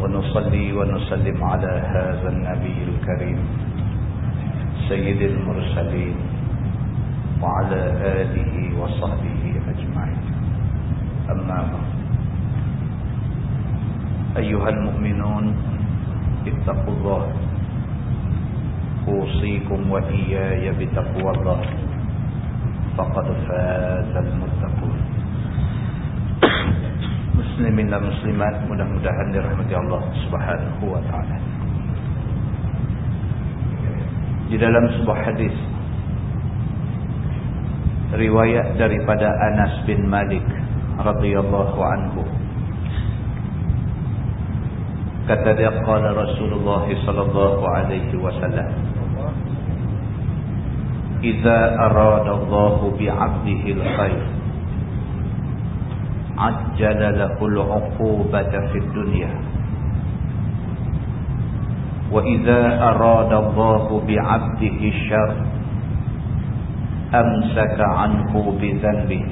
ونصلي ونسلم على هذا النبي الكريم سيد المرسلين وعلى آله وصحبه أجمعين. أما أيها المؤمنون اتقوا الله. أوصيكم وإياي بتقوى الله. فقد فاز المتقون. Muslimin dan muslimat mudah-mudahan dirahmati Allah Subhanahu wa taala. Di dalam sebuah hadis riwayat daripada Anas bin Malik radhiyallahu anhu kata dia qala Rasulullah sallallahu alaihi wasallam Idza arada Allah bi 'abdihi al-khair عجل له العقوبة في الدنيا. وإذا أراد الله بعبده الشر أمسك عنه بذنبه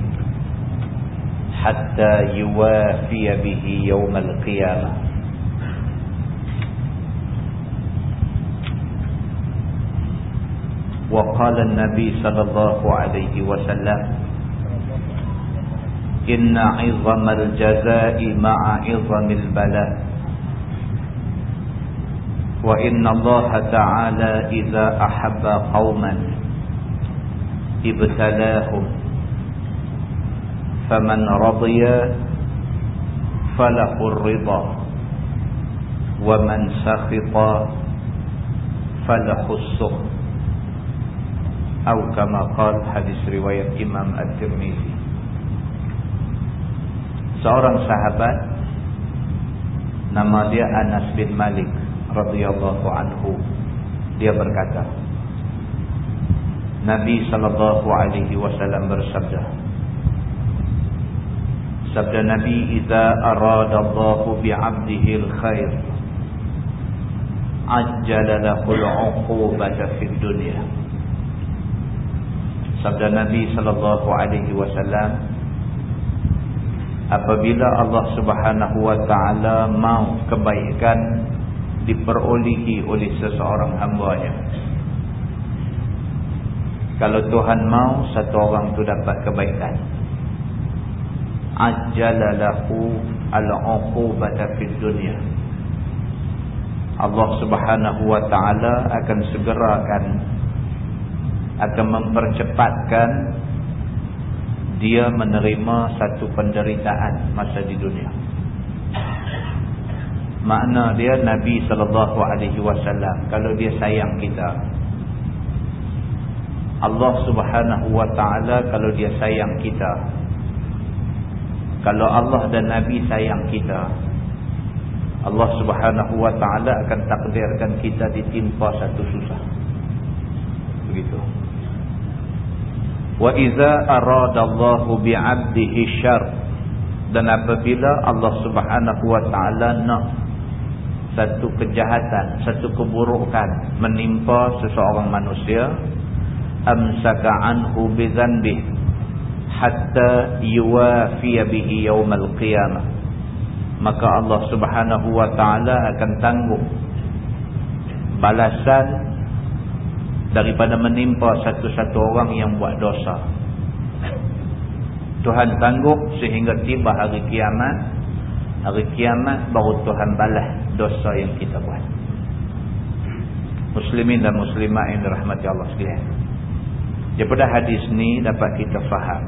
حتى يوافي به يوم القيامة. وقال النبي صلى الله عليه وسلم إن عظم الجزاء مع عظم البلاء. وإن الله تعالى إذا أحب قوما ابتلاهم فمن رضي فله الرضا ومن سخط فله السخط. أو كما قال حديث رواية إمام الترمذي. Seorang sahabat nama dia Anas bin Malik radhiyallahu anhu. Dia berkata Nabi sallallahu alaihi wasallam bersabda Sabda Nabi idza arada Allah bi 'abdihi al-khair ajjala lahu al-'uqubata fid dunya. Sabda Nabi sallallahu alaihi wasallam apabila Allah Subhanahu wa taala mau kebaikan diperolehi oleh seseorang hamba-Nya. Kalau Tuhan mau satu orang tu dapat kebaikan. Ajjalalahu al-uqubata fid dunya. Allah Subhanahu wa taala akan segerakan akan mempercepatkan dia menerima satu penderitaan masa di dunia. Makna dia Nabi sallallahu alaihi wasallam kalau dia sayang kita Allah Subhanahu wa taala kalau dia sayang kita kalau Allah dan Nabi sayang kita Allah Subhanahu wa taala akan takdirkan kita ditimpa satu susah. Begitu wa iza aradallahu bi'abdihi syarr dan apabila Allah Subhanahu wa taala nak satu kejahatan satu keburukan menimpa seseorang manusia anhu bi dhanbi hatta yuwafiya bihi yaumal qiyamah. Maka Allah Subhanahu wa taala akan tanggung balasan daripada menimpa satu-satu orang yang buat dosa. Tuhan tangguh sehingga tiba hari kiamat. Hari kiamat baru Tuhan balas dosa yang kita buat. Muslimin dan muslimat yang dirahmati Allah sekalian. Daripada hadis ni dapat kita faham.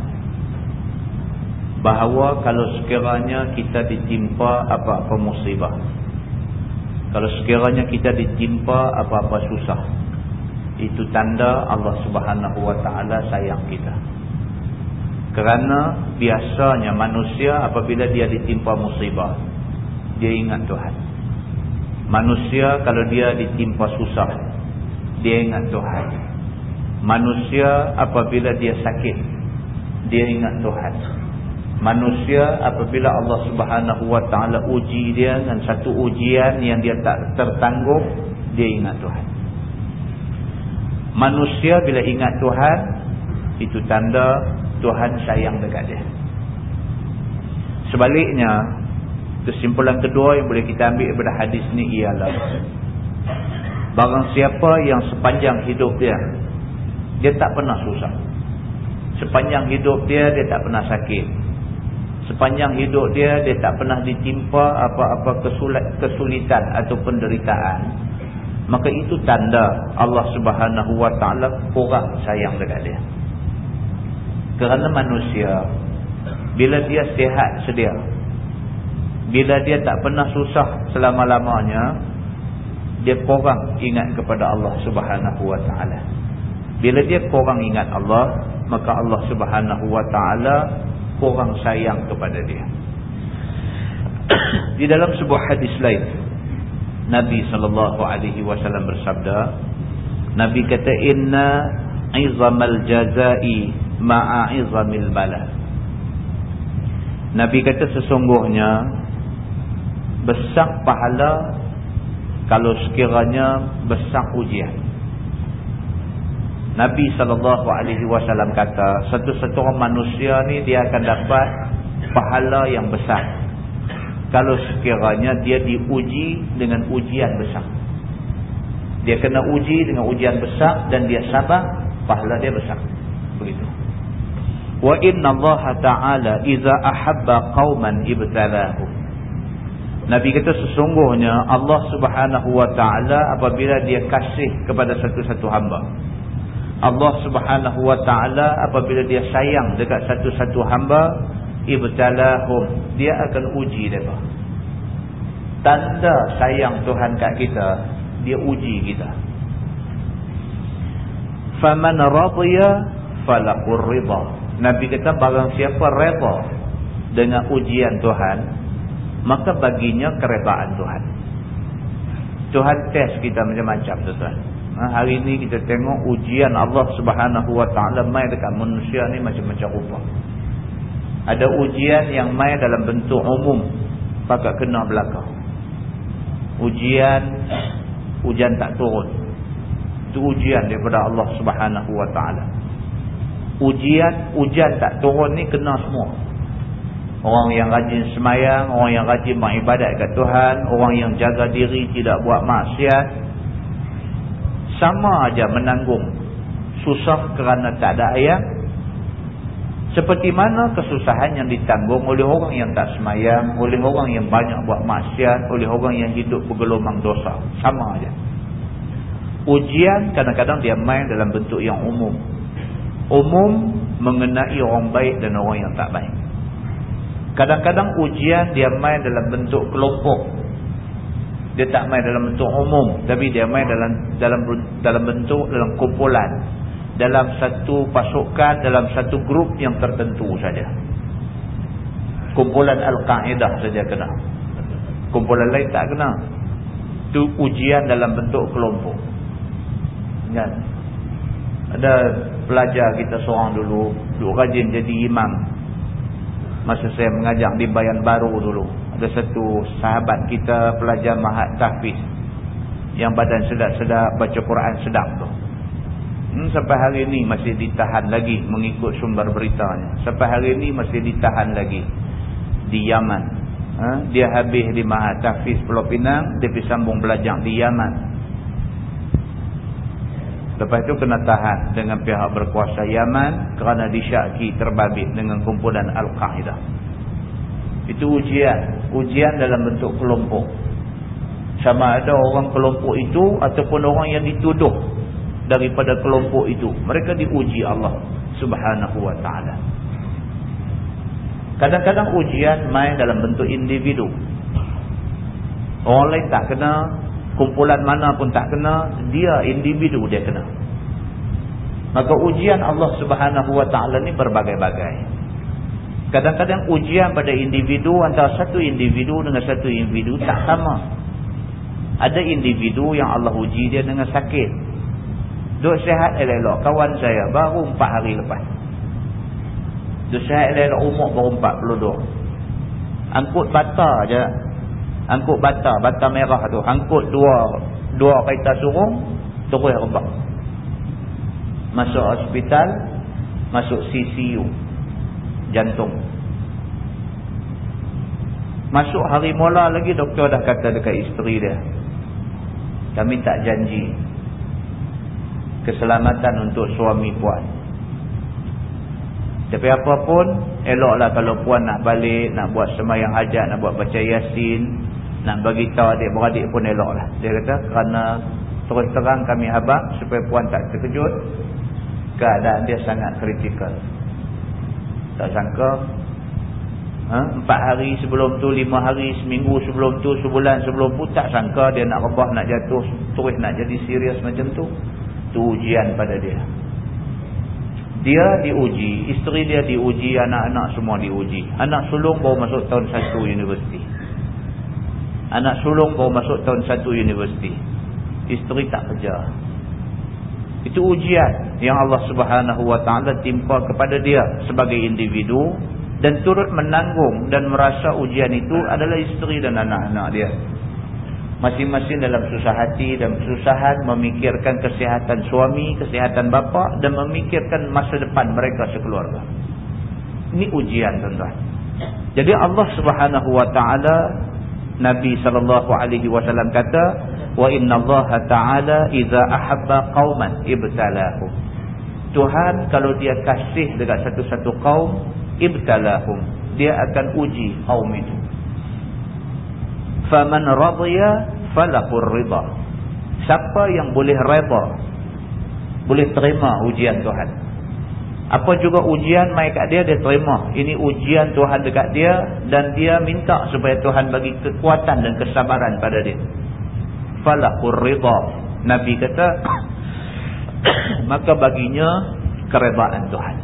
Bahawa kalau sekiranya kita ditimpa apa-apa musibah. Kalau sekiranya kita ditimpa apa-apa susah itu tanda Allah Subhanahu wa taala sayang kita. Kerana biasanya manusia apabila dia ditimpa musibah, dia ingat Tuhan. Manusia kalau dia ditimpa susah, dia ingat Tuhan. Manusia apabila dia sakit, dia ingat Tuhan. Manusia apabila Allah subhanahu wa ta'ala uji dia dengan satu ujian yang dia tak tertangguh, dia ingat Tuhan. Manusia bila ingat Tuhan, itu tanda Tuhan sayang dekat dia. Sebaliknya, kesimpulan kedua yang boleh kita ambil daripada hadis ni ialah Barang siapa yang sepanjang hidup dia Dia tak pernah susah. Sepanjang hidup dia, dia tak pernah sakit. Sepanjang hidup dia, dia tak pernah ditimpa apa-apa kesulitan atau penderitaan Maka itu tanda Allah subhanahu wa ta'ala kurang sayang dekat dia. Kerana manusia Bila dia sihat sedia Bila dia tak pernah susah selama-lamanya Dia kurang ingat kepada Allah subhanahu wa ta'ala. Bila dia kurang ingat Allah Maka Allah subhanahu wa ta'ala Kurang sayang kepada dia. Di dalam sebuah hadis lain Nabi SAW bersabda Nabi kata Inna izamal jazai ma'a'izamil bala Nabi kata sesungguhnya besar pahala kalau sekiranya besar ujian. Nabi SAW kata satu-satu orang manusia ni dia akan dapat pahala yang besar. Kalau sekiranya dia diuji dengan ujian besar. Dia kena uji dengan ujian besar dan dia sabar, pahala dia besar. Begitu. Wa inna Allah Ta'ala iza ahabba qawman ibtalahu. Nabi kata sesungguhnya Allah Subhanahu Wa Ta'ala apabila dia kasih kepada satu-satu hamba. Allah Subhanahu Wa Ta'ala apabila dia sayang dekat satu-satu hamba. Ibtalahum. Dia akan uji mereka. Tanda sayang Tuhan kat kita. Dia uji kita. Faman radiyah falakur ridah. Nabi kata barang siapa reda dengan ujian Tuhan, maka baginya keredaan Tuhan. Tuhan test kita macam-macam tuan-tuan. Ha, hari ini kita tengok ujian Allah subhanahu wa ta'ala mai dekat manusia ni macam-macam rupa. Ada ujian yang mai dalam bentuk umum, pakat kena belakang. Ujian, ujian tak turun. Itu ujian daripada Allah subhanahu wa ta'ala ujian ujian tak turun ni kena semua orang yang rajin semayang orang yang rajin beribadat ke Tuhan orang yang jaga diri tidak buat maksiat sama aja menanggung susah kerana tak ada ayat seperti mana kesusahan yang ditanggung oleh orang yang tak semayang oleh orang yang banyak buat maksiat oleh orang yang hidup bergelomang dosa sama aja ujian kadang-kadang dia main dalam bentuk yang umum umum mengenai orang baik dan orang yang tak baik. Kadang-kadang ujian dia main dalam bentuk kelompok. Dia tak main dalam bentuk umum, tapi dia main dalam dalam dalam bentuk dalam kumpulan, dalam satu pasukan, dalam satu grup yang tertentu saja. Kumpulan Al-Qaeda saja kena. Kumpulan lain tak kena. Itu ujian dalam bentuk kelompok. Kan? Ada pelajar kita seorang dulu duk rajin jadi imam masa saya mengajar di Bayan Baru dulu ada satu sahabat kita pelajar Mahat Tahfiz yang badan sedap-sedap baca Quran sedap tu hmm, sampai hari ini masih ditahan lagi mengikut sumber beritanya sampai hari ini masih ditahan lagi di Yaman ha? dia habis di Mahat Tahfiz Pulau Pinang dia pergi sambung belajar di Yaman Lepas itu kena tahan dengan pihak berkuasa Yaman kerana disyaki terbabit dengan kumpulan Al-Qaeda. Itu ujian. Ujian dalam bentuk kelompok. Sama ada orang kelompok itu ataupun orang yang dituduh daripada kelompok itu. Mereka diuji Allah subhanahu wa ta'ala. Kadang-kadang ujian main dalam bentuk individu. Orang lain tak kena kumpulan mana pun tak kena dia individu dia kena maka ujian Allah subhanahu wa ta'ala ni berbagai-bagai kadang-kadang ujian pada individu antara satu individu dengan satu individu tak sama Ada individu yang Allah uji dia dengan sakit. Duk sihat elok-elok. Kawan saya baru 4 hari lepas. Duk sihat elok-elok umur baru 42. Angkut bata je. Angkut bata. Bata merah tu. Angkut dua dua kereta surung. Terus rebak. Masuk hospital. Masuk CCU. Jantung. Masuk hari mula lagi doktor dah kata dekat isteri dia. Kami tak janji keselamatan untuk suami puan. Tapi apapun, eloklah kalau puan nak balik, nak buat semayang hajat, nak buat baca yasin, nak bagi tahu adik-beradik pun eloklah. Dia kata kerana terus terang kami habak supaya puan tak terkejut, keadaan dia sangat kritikal. Tak sangka ha? empat hari sebelum tu, lima hari, seminggu sebelum tu, sebulan sebelum tu, tak sangka dia nak rebah, nak jatuh, terus nak jadi serius macam tu. Itu ujian pada dia. Dia diuji, isteri dia diuji, anak-anak semua diuji. Anak sulung baru masuk tahun satu universiti. Anak sulung baru masuk tahun satu universiti. Isteri tak kerja. Itu ujian yang Allah subhanahu wa ta'ala timpa kepada dia sebagai individu dan turut menanggung dan merasa ujian itu adalah isteri dan anak-anak dia. Masing-masing dalam susah hati dan kesusahan memikirkan kesihatan suami, kesihatan bapa dan memikirkan masa depan mereka sekeluarga. Ini ujian tuan-tuan. Jadi Allah Subhanahu wa taala Nabi sallallahu alaihi wasallam kata, "Wa inna Allah ta'ala idza ahabba qauman ibtalahum." Tuhan kalau dia kasih dekat satu-satu kaum, ibtalahum dia akan uji kaum itu faman radiya falaqur ridha. Siapa yang boleh redha boleh terima ujian Tuhan. Apa juga ujian mai kat dia dia terima. Ini ujian Tuhan dekat dia dan dia minta supaya Tuhan bagi kekuatan dan kesabaran pada dia. Falaqur ridha. Nabi kata maka baginya keredaan Tuhan.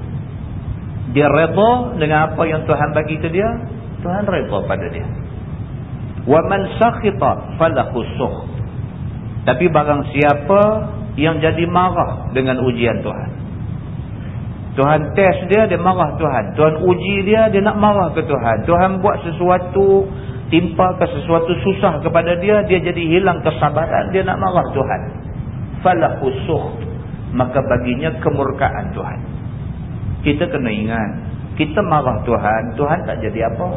Dia reda dengan apa yang Tuhan bagi ke dia Tuhan reda pada dia wa man sakhita falahu sukh. Tapi barang siapa yang jadi marah dengan ujian Tuhan. Tuhan test dia dia marah Tuhan. Tuhan uji dia dia nak marah ke Tuhan. Tuhan buat sesuatu timpa ke sesuatu susah kepada dia dia jadi hilang kesabaran dia nak marah Tuhan. Falahu sukh. Maka baginya kemurkaan Tuhan. Kita kena ingat kita marah Tuhan Tuhan tak jadi apa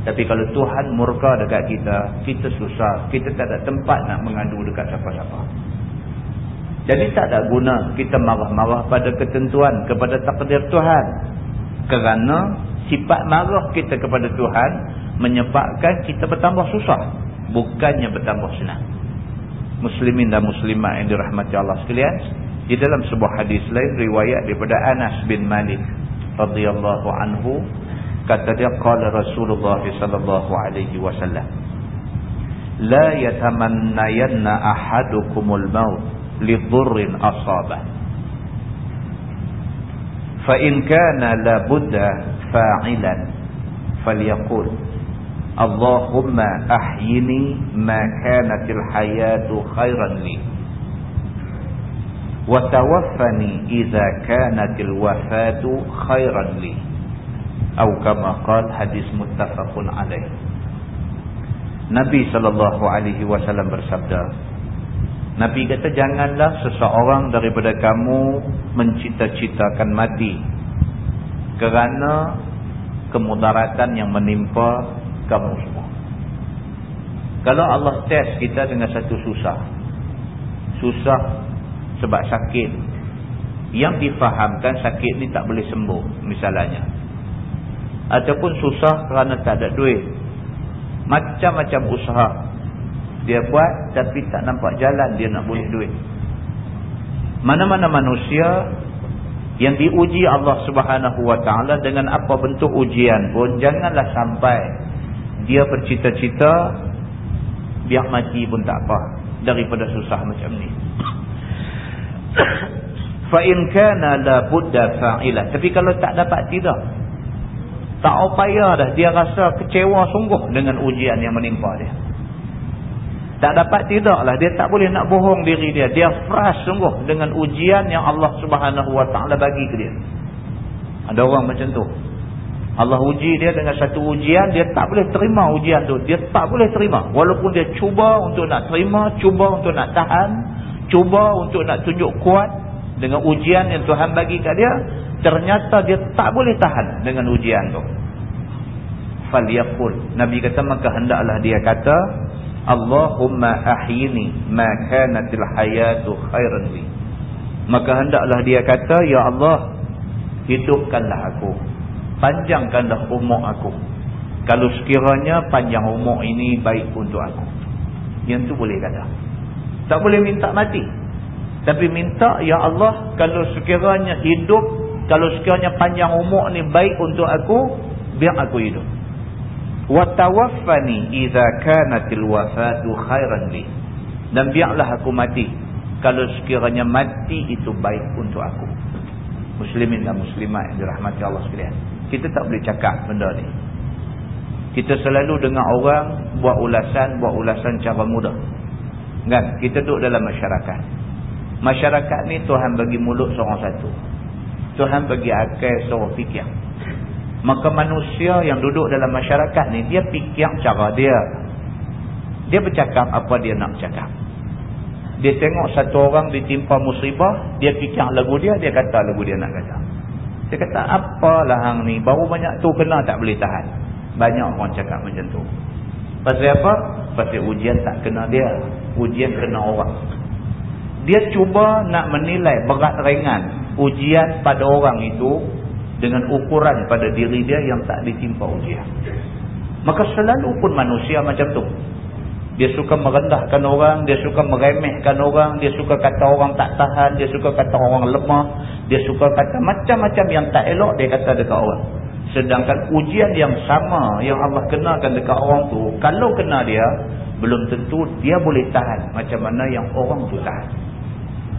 tapi kalau Tuhan murka dekat kita kita susah. Kita tak ada tempat nak mengadu dekat siapa-siapa. Jadi tak ada guna kita marah-marah pada ketentuan kepada takdir Tuhan. Kerana sifat marah kita kepada Tuhan menyebabkan kita bertambah susah. Bukannya bertambah senang. Muslimin dan muslimat yang dirahmati Allah sekalian di dalam sebuah hadis lain riwayat daripada Anas bin Malik radhiyallahu anhu kata dia qala Rasulullah sallallahu alaihi wasallam la yatamannayanna ahadukumul maut li dhurrin asaba fa in kana la budda fa'ilan falyaqul Allahumma ahyini ma kanatil hayatu khairan li وتوفني إذا كانت الوفاة خيرا لي atau kama qad hadis muttafaqun alaih. Nabi sallallahu alaihi wasallam bersabda Nabi kata janganlah seseorang daripada kamu mencita-citakan mati kerana kemudaratan yang menimpa kamu semua. Kalau Allah test kita dengan satu susah susah sebab sakit yang difahamkan sakit ni tak boleh sembuh misalnya ataupun susah kerana tak ada duit. Macam-macam usaha dia buat tapi tak nampak jalan dia nak boleh duit. Mana-mana manusia yang diuji Allah subhanahu wa ta'ala dengan apa bentuk ujian pun janganlah sampai dia bercita-cita biar mati pun tak apa daripada susah macam ni. Fa in kana la budda fa'ilah tapi kalau tak dapat tidak tak upaya dah dia rasa kecewa sungguh dengan ujian yang menimpa dia Tak dapat tidaklah. Dia tak boleh nak bohong diri dia. Dia frust sungguh dengan ujian yang Allah subhanahu wa ta'ala bagi ke dia. Ada orang macam tu. Allah uji dia dengan satu ujian. Dia tak boleh terima ujian tu. Dia tak boleh terima. Walaupun dia cuba untuk nak terima. Cuba untuk nak tahan. Cuba untuk nak tunjuk kuat. Dengan ujian yang Tuhan bagi kat dia. Ternyata dia tak boleh tahan dengan ujian tu. Faliyakul. Nabi kata maka hendaklah dia kata. Allahumma ahyini ma kanatil hayatu khairan li. Maka hendaklah dia kata, Ya Allah, hidupkanlah aku. Panjangkanlah umur aku. Kalau sekiranya panjang umur ini baik untuk aku. Yang tu boleh kata. Tak boleh minta mati. Tapi minta, Ya Allah, kalau sekiranya hidup, kalau sekiranya panjang umur ni baik untuk aku, biar aku hidup. Wa tawaffani idza kanatil wafatu khairan li. Dan biarlah aku mati kalau sekiranya mati itu baik untuk aku. Muslimin dan muslimat yang dirahmati Allah sekalian. Kita tak boleh cakap benda ni. Kita selalu dengar orang buat ulasan buat ulasan cara mudah. Kan? Kita duduk dalam masyarakat. Masyarakat ni Tuhan bagi mulut seorang satu Tuhan bagi akal seorang fikir Maka manusia yang duduk dalam masyarakat ni dia fikir cara dia. Dia bercakap apa dia nak cakap. Dia tengok satu orang ditimpa musibah, dia fikir lagu dia, dia kata lagu dia nak kata. Dia kata apalah hang ni, baru banyak tu kena tak boleh tahan. Banyak orang cakap macam tu. Pasal apa? Pasal ujian tak kena dia. Ujian kena orang. Dia cuba nak menilai berat ringan ujian pada orang itu dengan ukuran pada diri dia yang tak ditimpa ujian. Maka selalu pun manusia macam tu. Dia suka merendahkan orang, dia suka meremehkan orang, dia suka kata orang tak tahan, dia suka kata orang lemah, dia suka kata macam-macam yang tak elok dia kata dekat orang. Sedangkan ujian yang sama yang Allah kenakan dekat orang tu, kalau kena dia, belum tentu dia boleh tahan macam mana yang orang tu tahan.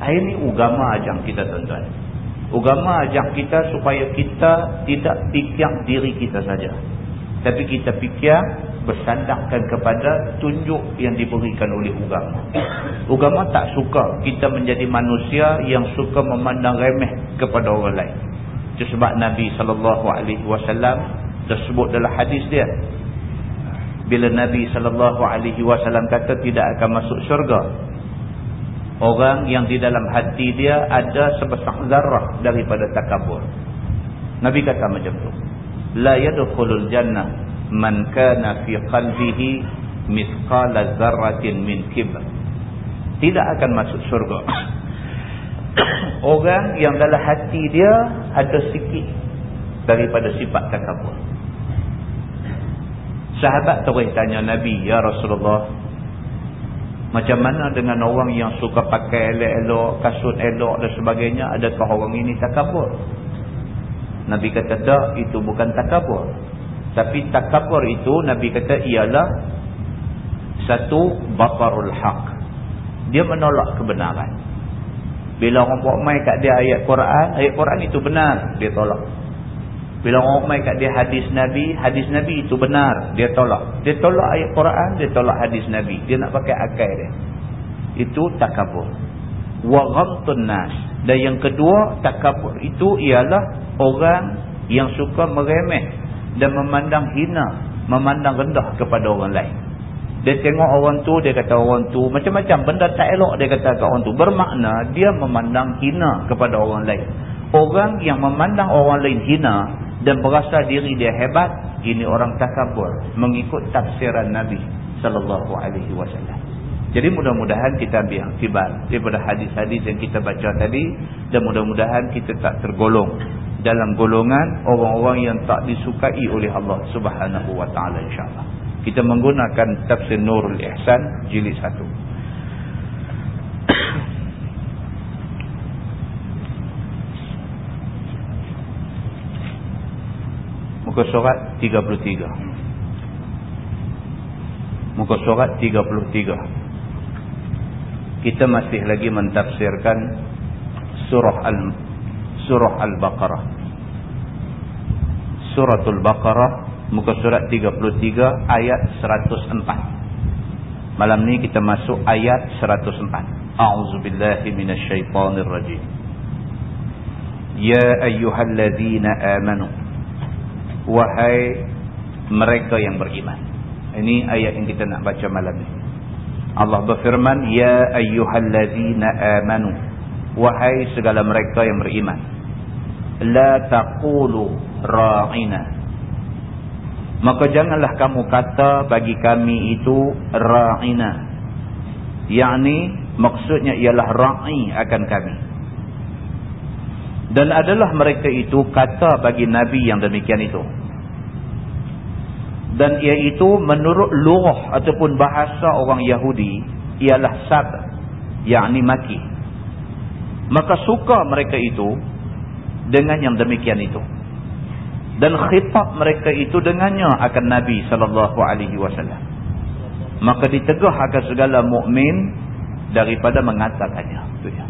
Ini agama ajang kita tuan-tuan. Agama ajak kita supaya kita tidak fikir diri kita saja. Tapi kita fikir bersandarkan kepada tunjuk yang diberikan oleh agama. Agama tak suka kita menjadi manusia yang suka memandang remeh kepada orang lain. Itu sebab Nabi SAW tersebut dalam hadis dia. Bila Nabi SAW kata tidak akan masuk syurga Orang yang di dalam hati dia ada sebesar zarah daripada takabur. Nabi kata macam tu. La yadkhulul jannah man kana fi qalbihi mithqala zarratin min kibr. Tidak akan masuk syurga. Orang yang dalam hati dia ada sikit daripada sifat takabur. Sahabat terus tanya Nabi, Ya Rasulullah, macam mana dengan orang yang suka pakai elok-elok, kasut elok dan sebagainya, adakah orang ini takabur? Nabi kata tak, itu bukan takabur. Tapi takabur itu, Nabi kata ialah satu bakarul haq. Dia menolak kebenaran. Bila orang buat main kat dia ayat Quran, ayat Quran itu benar, dia tolak. Bila orang mai kat dia hadis Nabi, hadis Nabi itu benar, dia tolak. Dia tolak ayat Quran, dia tolak hadis Nabi. Dia nak pakai akal dia. Itu takabur. Ghamtun nas. Dan yang kedua, takabur itu ialah orang yang suka meremeh dan memandang hina, memandang rendah kepada orang lain. Dia tengok orang tu, dia kata orang tu, macam-macam benda tak elok dia kata kat orang tu. Bermakna dia memandang hina kepada orang lain. Orang yang memandang orang lain hina, dan berasa diri dia hebat ini orang takabur mengikut tafsiran Nabi sallallahu alaihi wasallam. Jadi mudah-mudahan kita ambil akibat daripada hadis-hadis yang kita baca tadi dan mudah-mudahan kita tak tergolong dalam golongan orang-orang yang tak disukai oleh Allah Subhanahu wa taala insyaallah kita menggunakan tafsir Nurul Ihsan jilid 1 Muka surat 33. Muka surat 33. Kita masih lagi mentafsirkan surah Al surah Al-Baqarah. Suratul Baqarah muka surat 33 ayat 104. Malam ni kita masuk ayat 104. A'udzubillahi minasyaitonirrajim. Ya ayyuhalladzina amanu. Wahai mereka yang beriman. Ini ayat yang kita nak baca malam ni. Allah berfirman, Ya ayyuhalladzina amanu. Wahai segala mereka yang beriman. La taqulu ra'ina maka janganlah kamu kata bagi kami itu ra'ina yakni maksudnya ialah ra'i akan kami dan adalah mereka itu kata bagi nabi yang demikian itu dan iaitu menurut lurah ataupun bahasa orang Yahudi ialah sab yakni maki maka suka mereka itu dengan yang demikian itu dan khitab mereka itu dengannya akan Nabi sallallahu alaihi wasallam. Maka ditegah akan segala mukmin daripada mengatakannya. Itu ya.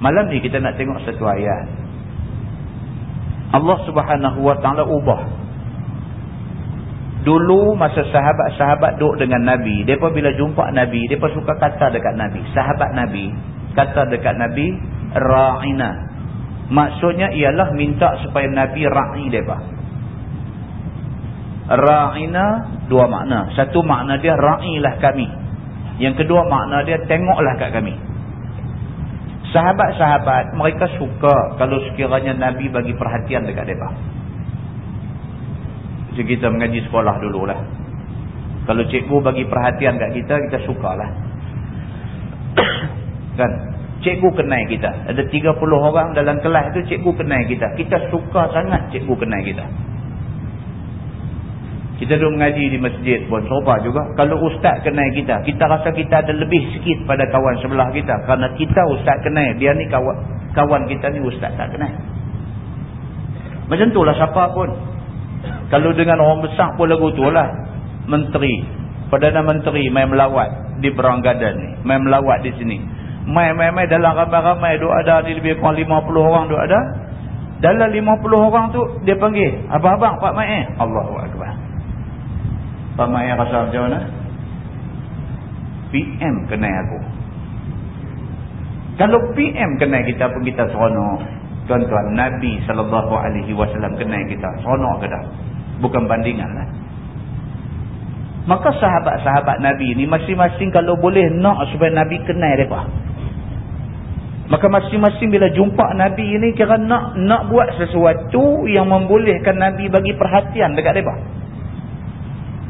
Malam ni kita nak tengok satu ayat. Allah Subhanahu wa taala ubah. Dulu masa sahabat-sahabat duduk dengan Nabi, depa bila jumpa Nabi, depa suka kata dekat Nabi, sahabat Nabi, kata dekat Nabi, ra'ina Maksudnya ialah minta supaya Nabi ra'i mereka. Ra'ina dua makna. Satu makna dia ra'ilah kami. Yang kedua makna dia tengoklah kat kami. Sahabat-sahabat mereka suka kalau sekiranya Nabi bagi perhatian dekat mereka. Jadi kita mengaji sekolah dululah. Kalau cikgu bagi perhatian kat kita, kita sukalah. kan? cikgu kenal kita. Ada 30 orang dalam kelas tu cikgu kenal kita. Kita suka sangat cikgu kenal kita. Kita duduk mengaji di masjid pun serupa juga. Kalau ustaz kenal kita, kita rasa kita ada lebih sikit pada kawan sebelah kita. Kerana kita ustaz kenal, dia ni kawan kawan kita ni ustaz tak kenal. Macam tu lah siapa pun. Kalau dengan orang besar pun lagu tu lah. Menteri. Perdana Menteri main melawat di Garden ni. Main melawat di sini. Mai-mai-mai dalam ramai-ramai duk ada ni lebih kurang 50 orang duk ada. Dalam 50 orang tu dia panggil, "Abang-abang, Pak Mai eh." Allahu akbar. Pak Mai rasa macam mana? PM kenal aku. Kalau PM kenal kita pun kita seronok. Tuan-tuan, Nabi sallallahu alaihi wasallam kenal kita. Seronok ke dah? Bukan bandingan lah. Maka sahabat-sahabat Nabi ni masing-masing kalau boleh nak supaya Nabi kenal mereka. Maka masing-masing bila jumpa Nabi ini kira nak nak buat sesuatu yang membolehkan Nabi bagi perhatian dekat mereka.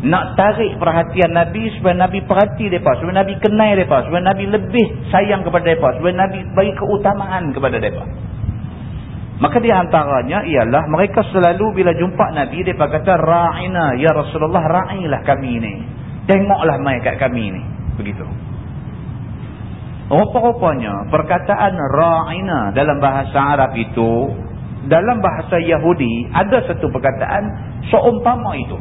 Nak tarik perhatian Nabi supaya Nabi perhati mereka. Supaya Nabi kenal mereka. Supaya Nabi lebih sayang kepada mereka. Supaya Nabi bagi keutamaan kepada mereka. Maka di antaranya ialah mereka selalu bila jumpa Nabi. Mereka kata, Ra'ina, Ya Rasulullah, ra'ilah kami ini. Tengoklah mai kat kami ini. Begitu. Rupa-rupanya perkataan ra'ina dalam bahasa Arab itu dalam bahasa Yahudi ada satu perkataan seumpama itu.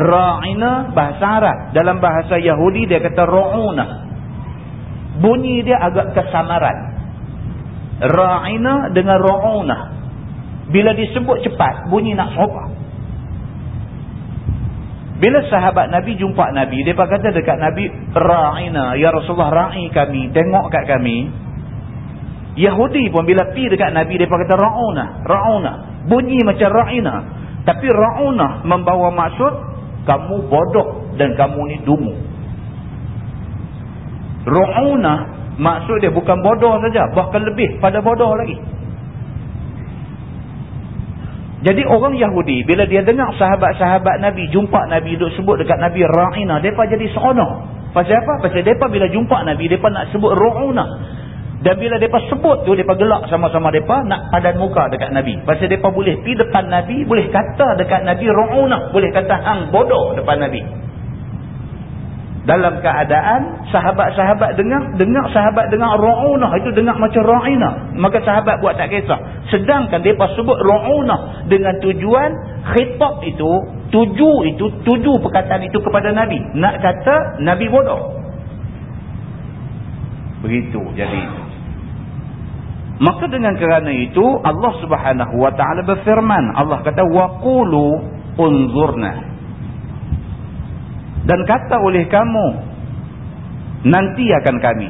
Ra'ina bahasa Arab dalam bahasa Yahudi dia kata ra'una. Bunyi dia agak kesamaran. Ra'ina dengan ra'una. Bila disebut cepat bunyi nak serupa. Bila sahabat Nabi jumpa Nabi, dia kata dekat Nabi, Ra'ina, Ya Rasulullah, ra'i kami, tengok kat kami. Yahudi pun bila pi dekat Nabi, dia kata Ra'una, Ra'una. Bunyi macam Ra'ina. Tapi Ra'una membawa maksud, kamu bodoh dan kamu ni dumu. Ra'una maksud dia bukan bodoh saja, bahkan lebih pada bodoh lagi. Jadi orang Yahudi bila dia dengar sahabat-sahabat Nabi jumpa Nabi duk sebut dekat Nabi Ra'ina, depa jadi seronok. Pasal apa? Pasal depa bila jumpa Nabi depa nak sebut Ra'una. Dan bila depa sebut tu depa gelak sama-sama depa nak padan muka dekat Nabi. Pasal depa boleh pi depan Nabi, boleh kata dekat Nabi Ra'una, boleh kata hang bodoh depan Nabi dalam keadaan sahabat-sahabat dengar dengar sahabat dengar ra'unah. Itu dengar macam ra'ina maka sahabat buat tak kisah. Sedangkan mereka sebut ra'unah dengan tujuan khitab itu tuju itu tuju perkataan itu kepada Nabi. Nak kata Nabi bodoh. Begitu jadi. Maka dengan kerana itu Allah subhanahu wa ta'ala berfirman. Allah kata waqulu unzurna dan kata oleh kamu nanti akan kami.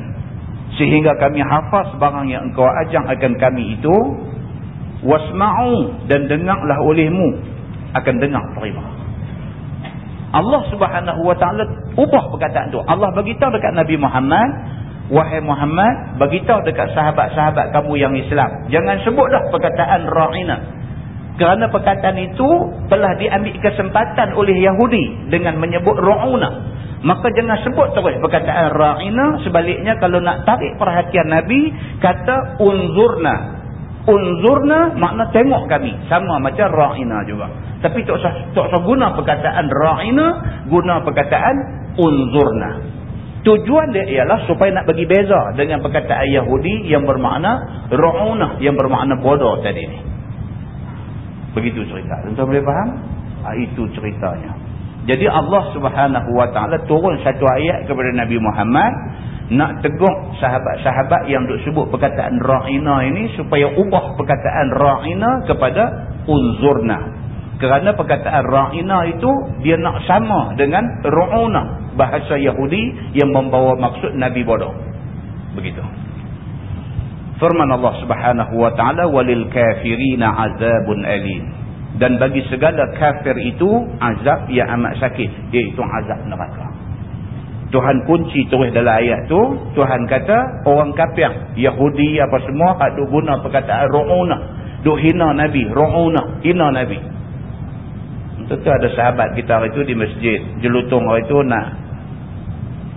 Sehingga kami hafaz barang yang engkau ajang akan kami itu wasma'u dan dengarlah olehmu akan dengar terima. Allah subhanahu wa ta'ala ubah perkataan tu. Allah beritahu dekat Nabi Muhammad wahai Muhammad beritahu dekat sahabat-sahabat kamu yang Islam. Jangan sebutlah perkataan ra'ina kerana perkataan itu telah diambil kesempatan oleh Yahudi dengan menyebut ra'una Maka jangan sebut terus perkataan ra'ina. Sebaliknya kalau nak tarik perhatian Nabi, kata unzurna. Unzurna makna tengok kami. Sama macam ra'ina juga. Tapi tak usah, tak usah guna perkataan ra'ina, guna perkataan unzurna. Tujuan dia ialah supaya nak bagi beza dengan perkataan Yahudi yang bermakna ra'una, yang bermakna bodoh tadi ni. Begitu cerita. Tuan-tuan boleh faham? Ha, itu ceritanya. Jadi Allah subhanahu wa ta'ala turun satu ayat kepada Nabi Muhammad nak tegur sahabat-sahabat yang duk sebut perkataan ra'ina ini supaya ubah perkataan ra'ina kepada unzurna. Kerana perkataan ra'ina itu dia nak sama dengan ru'una bahasa Yahudi yang membawa maksud Nabi bodoh. Begitu. Firman Allah subhanahu wa ta'ala walil kafirina azabun alim. Dan bagi segala kafir itu azab yang amat sakit iaitu azab neraka. Tuhan kunci terus dalam ayat tu Tuhan kata orang kafir Yahudi apa semua ada guna perkataan ru'una duk hina Nabi ru'una hina Nabi. Tentu ada sahabat kita itu di masjid jelutung hari itu nak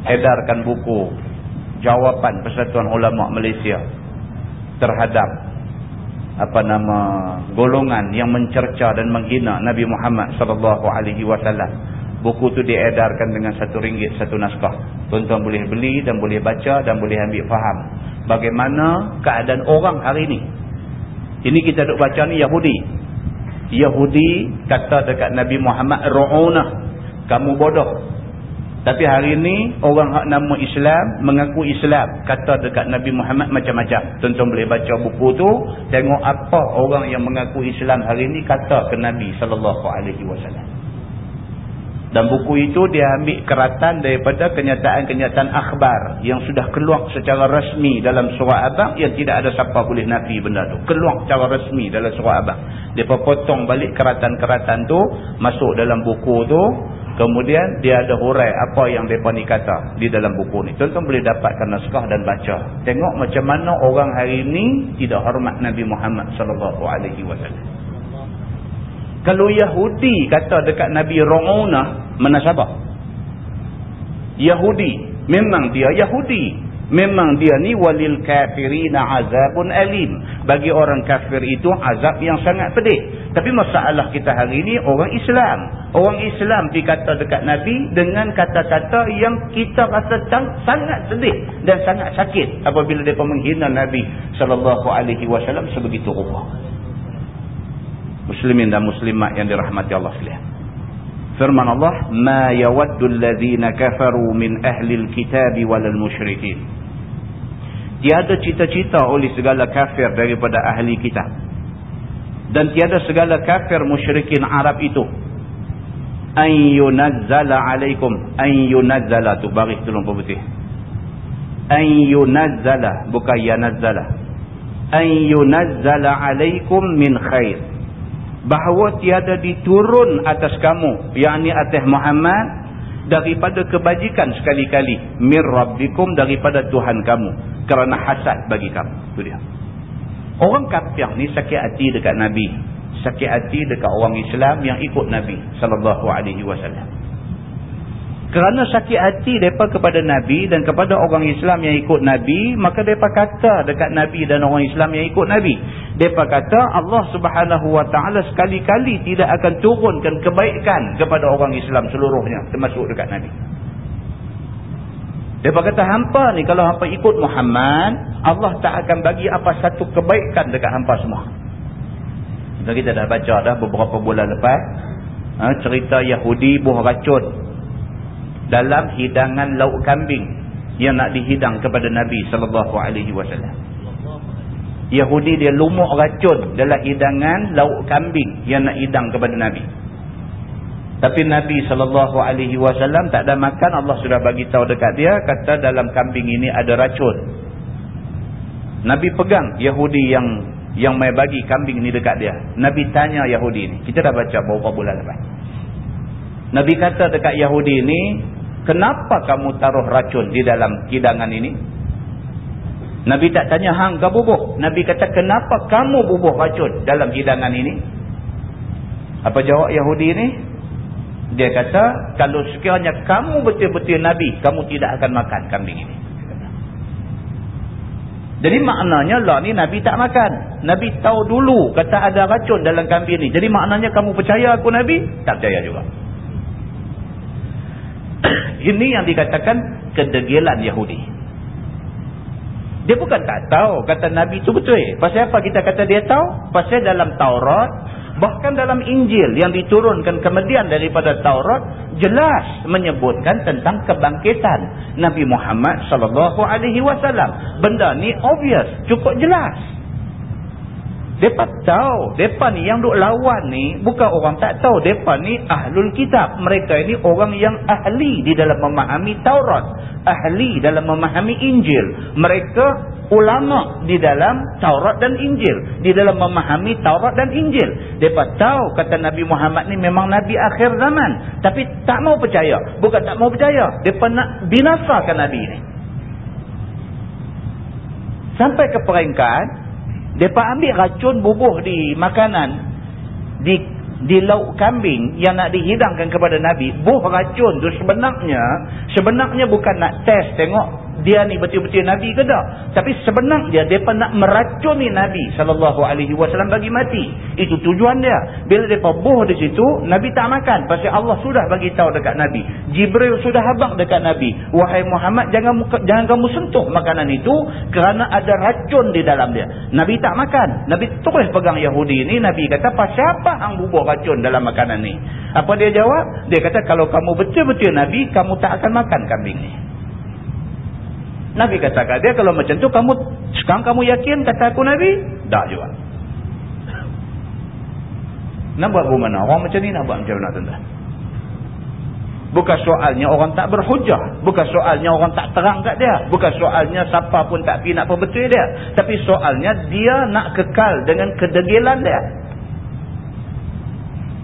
edarkan buku jawapan Persatuan Ulama Malaysia terhadap apa nama golongan yang mencerca dan menghina Nabi Muhammad sallallahu alaihi wasallam. Buku tu diedarkan dengan satu ringgit satu naskah. Tuan-tuan boleh beli dan boleh baca dan boleh ambil faham bagaimana keadaan orang hari ini. Ini kita duk baca ni Yahudi. Yahudi kata dekat Nabi Muhammad ru'una. Kamu bodoh. Tapi hari ini orang hak nama Islam mengaku Islam kata dekat Nabi Muhammad macam-macam. Tuan-tuan boleh baca buku tu tengok apa orang yang mengaku Islam hari ini kata ke Nabi sallallahu alaihi wasallam. Dan buku itu dia ambil keratan daripada kenyataan-kenyataan akhbar yang sudah keluar secara rasmi dalam surah Abang yang tidak ada siapa boleh nafi benda tu. Keluar secara rasmi dalam surah Abang. Dia potong balik keratan-keratan tu masuk dalam buku tu Kemudian dia ada hurai apa yang mereka ni kata di dalam buku ni. Tuan-tuan boleh dapatkan naskah dan baca. Tengok macam mana orang hari ini tidak hormat Nabi Muhammad sallallahu alaihi wasallam. Kalau Yahudi kata dekat Nabi Ra'una, mana? Yahudi, memang dia Yahudi. Memang dia ni walil kafirina azabun alim. Bagi orang kafir itu azab yang sangat pedih. Tapi masalah kita hari ini orang Islam. Orang Islam dikata dekat Nabi dengan kata-kata yang kita rasa sangat sedih dan sangat sakit apabila mereka menghina Nabi SAW sebegitu rupa. Muslimin dan muslimat yang dirahmati Allah sekalian. Firman Allah, "Ma yawaddu alladhina kafaru min ahli al-kitab wal musyrikin." tiada cita-cita oleh segala kafir daripada ahli kitab dan tiada segala kafir musyrikin Arab itu. An yunazzala alaikum an yunazzala. Tu baris tolong putih an yunazzala bukan yanazzala. An yunazzala alaikum min khair. Bahawa tiada diturun atas kamu yakni atas Muhammad daripada kebajikan sekali-kali. Mir rabbikum daripada Tuhan kamu. Kerana hasad bagi kamu. Itu dia orang kafir ni sakit hati dekat nabi sakit hati dekat orang Islam yang ikut nabi sallallahu alaihi wasallam kerana sakit hati mereka kepada Nabi dan kepada orang Islam yang ikut Nabi, maka mereka kata dekat Nabi dan orang Islam yang ikut Nabi. Mereka kata Allah subhanahu wa ta'ala sekali-kali tidak akan turunkan kebaikan kepada orang Islam seluruhnya, termasuk dekat Nabi. Mereka kata hampa ni kalau hampa ikut Muhammad, Allah tak akan bagi apa satu kebaikan dekat hampa semua. Dan kita dah baca dah beberapa bulan lepas, ha, cerita Yahudi buah racun dalam hidangan lauk kambing yang nak dihidang kepada Nabi sallallahu alaihi wasallam. Yahudi dia lumuk racun dalam hidangan lauk kambing yang nak hidang kepada Nabi. Tapi Nabi SAW tak ada makan. Allah sudah bagi tahu dekat dia. Kata dalam kambing ini ada racun. Nabi pegang Yahudi yang yang mai bagi kambing ni dekat dia. Nabi tanya Yahudi ni. Kita dah baca beberapa bulan lepas. Nabi kata dekat Yahudi ni. Kenapa kamu taruh racun di dalam hidangan ini? Nabi tak tanya hang ke bubuh. Nabi kata kenapa kamu bubuh racun dalam hidangan ini? Apa jawab Yahudi ni? Dia kata kalau sekiranya kamu betul-betul Nabi. Kamu tidak akan makan kambing ini. Jadi maknanya lah ni Nabi tak makan. Nabi tahu dulu kata ada racun dalam kambing ni. Jadi maknanya kamu percaya aku Nabi? Tak percaya juga. Ini yang dikatakan kedegilan Yahudi. Dia bukan tak tahu kata Nabi itu betul. Pasal apa kita kata dia tahu? Pasal dalam Taurat Bahkan dalam Injil yang diturunkan kemudian daripada Taurat jelas menyebutkan tentang kebangkitan Nabi Muhammad sallallahu alaihi wasallam. Benda ni obvious, cukup jelas. Depa tahu, depa ni yang duk lawan ni bukan orang tak tahu, depa ni ahlul kitab. Mereka ini orang yang ahli di dalam memahami Taurat, ahli dalam memahami Injil. Mereka ulama di dalam Taurat dan Injil, di dalam memahami Taurat dan Injil. Depa tahu kata Nabi Muhammad ni memang nabi akhir zaman, tapi tak mau percaya. Bukan tak mau percaya, depa nak binasakan nabi ni. Sampai ke peringkat mereka ambil racun bubuh di makanan. Di di lauk kambing yang nak dihidangkan kepada Nabi. Buh racun tu sebenarnya. Sebenarnya bukan nak test tengok dia ni betul-betul Nabi ke tak? Tapi sebenarnya dia nak meracuni Nabi SAW bagi mati. Itu tujuan dia. Bila dia buh di situ, Nabi tak makan. Pasal Allah sudah bagi tahu dekat Nabi. Jibril sudah habang dekat Nabi. Wahai Muhammad, jangan jangan kamu sentuh makanan itu kerana ada racun di dalam dia. Nabi tak makan. Nabi terus pegang Yahudi ni. Nabi kata, pasal apa hang bubuh racun dalam makanan ni? Apa dia jawab? Dia kata, kalau kamu betul-betul Nabi, kamu tak akan makan kambing ni. Nabi kata kat dia kalau macam tu kamu sekarang kamu yakin kata aku Nabi? Tak juga. Nak buat bagaimana? Orang macam ni nak buat macam mana tuan-tuan? Bukan soalnya orang tak berhujah. Bukan soalnya orang tak terang kat dia. Bukan soalnya siapa pun tak pergi nak perbetul dia. Tapi soalnya dia nak kekal dengan kedegilan dia.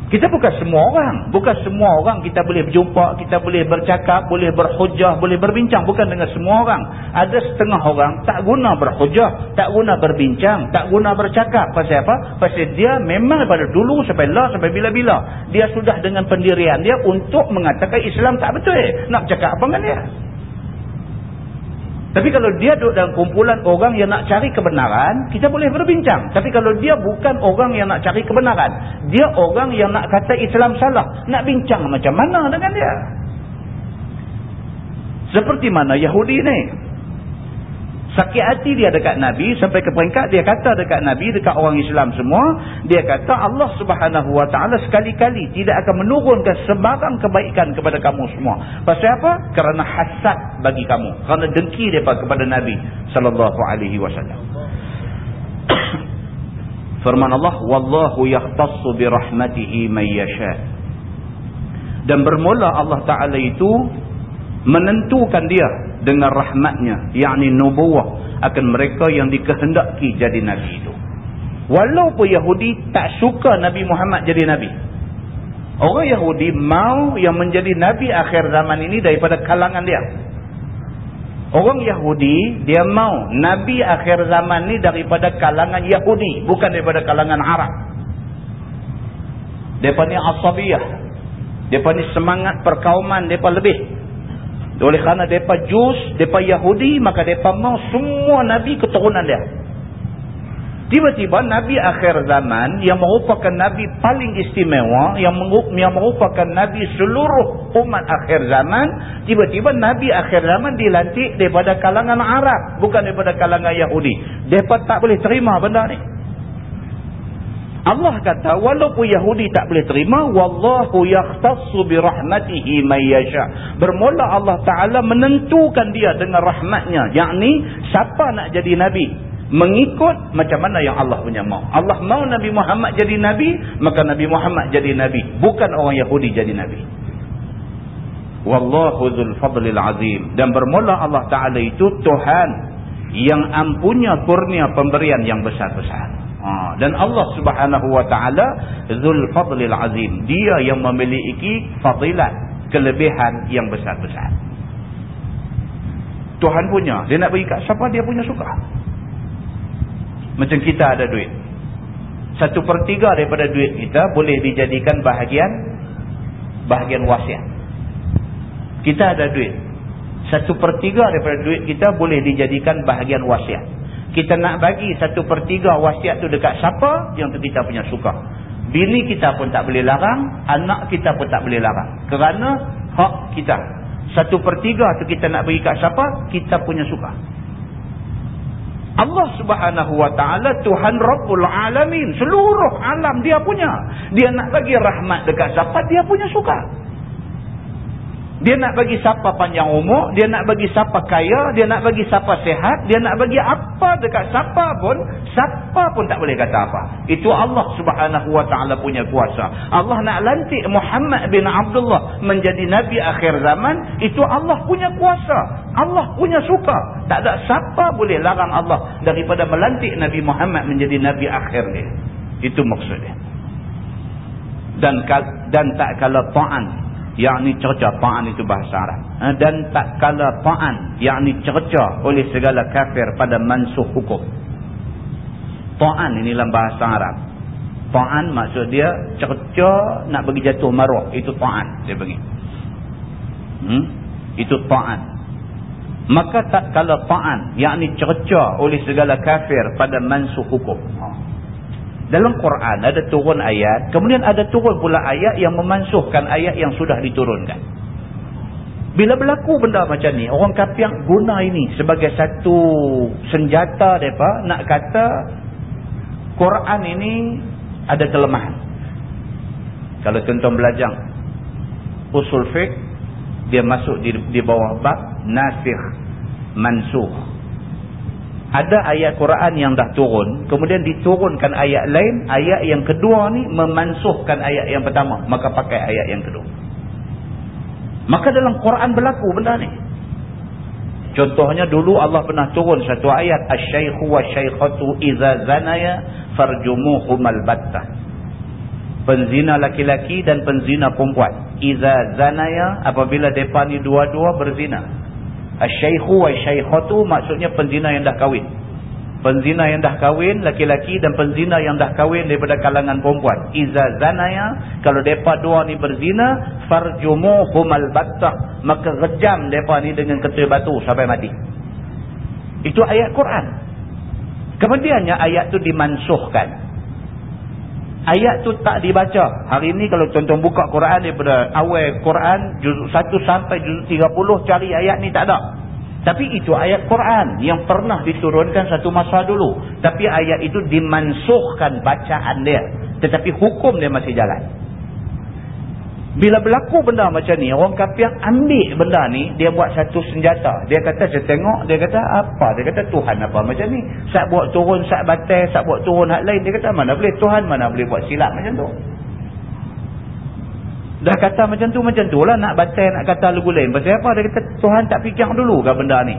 Kita bukan semua orang. Bukan semua orang kita boleh berjumpa, kita boleh bercakap, boleh berhujah, boleh berbincang. Bukan dengan semua orang. Ada setengah orang tak guna berhujah, tak guna berbincang, tak guna bercakap. Pasal apa? Pasal dia memang daripada dulu sampai lah, sampai bila-bila. Dia sudah dengan pendirian dia untuk mengatakan Islam tak betul. Nak bercakap apa dengan dia? Tapi kalau dia duduk dalam kumpulan orang yang nak cari kebenaran, kita boleh berbincang. Tapi kalau dia bukan orang yang nak cari kebenaran, dia orang yang nak kata Islam salah, nak bincang macam mana dengan dia? Seperti mana Yahudi ni? Sakit hati dia dekat Nabi sampai ke peringkat dia kata dekat Nabi dekat orang Islam semua dia kata Allah Subhanahu Wa Taala sekali-kali tidak akan menurunkan sebarang kebaikan kepada kamu semua. Pasal apa? Kerana hasad bagi kamu, kerana dengki depa kepada Nabi sallallahu alaihi wasallam. Firman Allah, "Wallahu yahtassu bi rahmatihi may yasha." Dan bermula Allah Taala itu menentukan dia dengan rahmatnya yakni nubuwah akan mereka yang dikehendaki jadi nabi itu. Walaupun Yahudi tak suka Nabi Muhammad jadi nabi. Orang Yahudi mau yang menjadi nabi akhir zaman ini daripada kalangan dia. Orang Yahudi dia mau nabi akhir zaman ini daripada kalangan Yahudi bukan daripada kalangan Arab. Ni asabiyah. Ni semangat perkauman mereka lebih oleh kerana mereka Jus, mereka Yahudi, maka mereka mau semua Nabi keturunan dia. Tiba-tiba Nabi akhir zaman yang merupakan Nabi paling istimewa, yang merupakan Nabi seluruh umat akhir zaman, tiba-tiba Nabi akhir zaman dilantik daripada kalangan Arab, bukan daripada kalangan Yahudi. Mereka tak boleh terima benda ni. Allah kata walaupun Yahudi tak boleh terima wallahu yahtassu bi rahmatihi may yasha. Bermula Allah Taala menentukan dia dengan rahmatnya, yakni siapa nak jadi nabi. mengikut macam mana yang Allah punya mau Allah mau Nabi Muhammad jadi Nabi maka Nabi Muhammad jadi Nabi. Bukan orang Yahudi jadi Nabi. Wallahu dhul fadlil azim. Dan bermula Allah Ta'ala itu Tuhan yang ampunya kurnia pemberian yang besar-besar ha, dan Allah Subhanahu Wa Ta'ala dhul fadlil azim dia yang memiliki fadilat kelebihan yang besar-besar Tuhan punya dia nak bagi kat siapa dia punya suka macam kita ada duit. Satu per tiga daripada duit kita boleh dijadikan bahagian bahagian wasiat. Kita ada duit. Satu per tiga daripada duit kita boleh dijadikan bahagian wasiat. Kita nak bagi satu per tiga wasiat tu dekat siapa yang tu kita punya suka. Bini kita pun tak boleh larang. Anak kita pun tak boleh larang. Kerana hak kita. Satu per tiga tu kita nak bagi kat siapa, kita punya suka. Allah subhanahu wa ta'ala Tuhan Rabbul Alamin. Seluruh alam dia punya. Dia nak bagi rahmat dekat siapa, dia punya suka. Dia nak bagi siapa panjang umur, dia nak bagi siapa kaya, dia nak bagi siapa sehat, dia nak bagi apa dekat siapa pun, siapa pun tak boleh kata apa. Itu Allah subhanahu wa ta'ala punya kuasa. Allah nak lantik Muhammad bin Abdullah menjadi Nabi akhir zaman, itu Allah punya kuasa. Allah punya suka. Tak ada siapa boleh larang Allah daripada melantik Nabi Muhammad menjadi Nabi akhir ni. Itu maksudnya. Dan dan tak kala ta'an yakni cerca ta'an itu bahasa Arab. Ha, dan tak kala ta'an yakni cerca oleh segala kafir pada mansuh hukum. Ta'an ini dalam bahasa Arab. Ta'an maksud dia cerca nak bagi jatuh maruah itu ta'an dia bagi hmm? itu ta'an. Maka tak kala ta'an yakni cerca oleh segala kafir pada mansuh hukum. Dalam Quran ada turun ayat, kemudian ada turun pula ayat yang memansuhkan ayat yang sudah diturunkan. Bila berlaku benda macam ni, orang kafir guna ini sebagai satu senjata mereka nak kata Quran ini ada kelemahan. Kalau tuan-tuan belajar usul fiqh, dia masuk di, di bawah bab nasikh mansuh ada ayat Quran yang dah turun kemudian diturunkan ayat lain ayat yang kedua ni memansuhkan ayat yang pertama maka pakai ayat yang kedua. Maka dalam Quran berlaku benda ni. Contohnya dulu Allah pernah turun satu ayat asy-syaikhu wasy-syaikhatu idza zanaya farjumuhumal battah penzina laki-laki dan penzina perempuan. Idza zanaya apabila depa ni dua-dua berzina Asyaikhu wa syaikhatu maksudnya penzina yang dah kahwin. Penzina yang dah kahwin, laki-laki dan penzina yang dah kahwin daripada kalangan perempuan. Iza zanaya, kalau mereka dua ni berzina, farjumuhum al-battah. Maka rejam mereka ni dengan ketul batu sampai mati. Itu ayat Quran. Kemudiannya ayat tu dimansuhkan ayat tu tak dibaca. Hari ni kalau tuan-tuan buka Quran daripada awal Quran, juzuk 1 sampai juzuk 30 cari ayat ni tak ada. Tapi itu ayat Quran yang pernah diturunkan satu masa dulu. Tapi ayat itu dimansuhkan bacaan dia. Tetapi hukum dia masih jalan. Bila berlaku benda macam ni, orang kafir ambil benda ni, dia buat satu senjata. Dia kata, saya tengok, dia kata, apa? Dia kata, Tuhan apa macam ni? Saat buat turun, saat batal, saat buat turun hak lain. Dia kata, mana boleh? Tuhan mana boleh buat silap macam tu? Dah kata macam tu, macam tu lah. Nak batal, nak kata lagu lain. Pasal apa? Dia kata, Tuhan tak fikir dulu ke benda ni?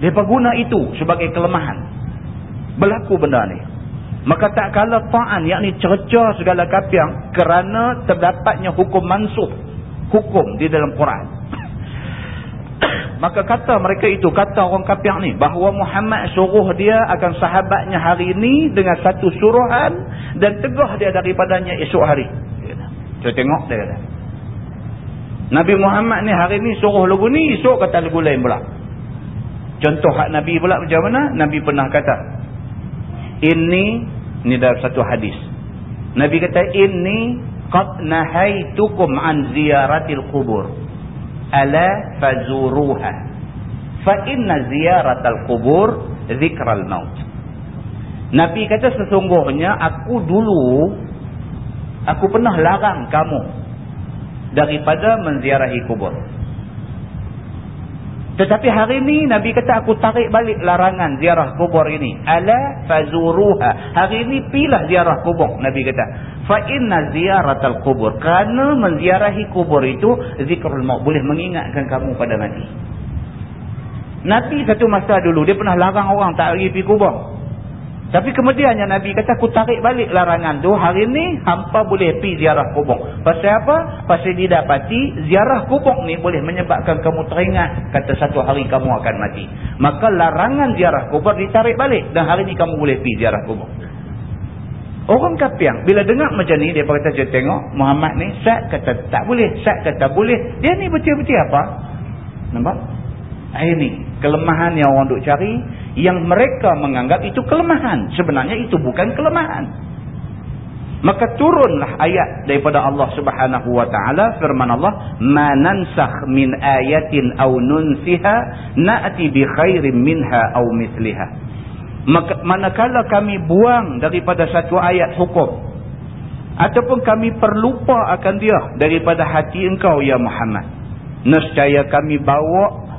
Dia guna itu sebagai kelemahan. Berlaku benda ni. Maka tak kala ta'an yakni cerca segala kafir kerana terdapatnya hukum mansuh hukum di dalam Quran. Maka kata mereka itu, kata orang kafir ni bahawa Muhammad suruh dia akan sahabatnya hari ini dengan satu suruhan dan tegah dia daripadanya esok hari. Kita tengok dia kata. Nabi Muhammad ni hari ni suruh lagu ni, esok kata lagu lain pula. Contoh hak Nabi pula macam mana? Nabi pernah kata, ini ni dalam satu hadis. Nabi kata ini qad nahaitukum an ziyaratil qubur. Ala fazuruha. Fa inna ziyaratal qubur zikral maut. Nabi kata sesungguhnya aku dulu aku pernah larang kamu daripada menziarahi kubur Tetapi hari ini Nabi kata aku tarik balik larangan ziarah kubur ini. Ala fazuruha. Hari ini pilah ziarah kubur. Nabi kata. Fa inna ziyaratal kubur. Kerana menziarahi kubur itu zikrul maut. Boleh mengingatkan kamu pada mati. Nabi satu masa dulu dia pernah larang orang tak pergi pergi kubur. Tapi kemudiannya Nabi kata aku tarik balik larangan tu. Hari ni hampa boleh pergi ziarah kubur. Pasal apa? Pasal didapati ziarah kubur ni boleh menyebabkan kamu teringat. Kata satu hari kamu akan mati. Maka larangan ziarah kubur ditarik balik. Dan hari ni kamu boleh pergi ziarah kubur. Orang kapiang. Bila dengar macam ni. Dia kata saya tengok Muhammad ni. Syed kata tak boleh. Syed kata boleh. Dia ni betul-betul apa? Nampak? Ini kelemahan yang orang duk cari yang mereka menganggap itu kelemahan. Sebenarnya itu bukan kelemahan. Maka turunlah ayat daripada Allah Subhanahu wa taala firman Allah manansakh min ayatin aw nunsiha na'ti bi khairin minha aw mithliha. Maka manakala kami buang daripada satu ayat hukum ataupun kami perlupa akan dia daripada hati engkau ya Muhammad nescaya kami bawa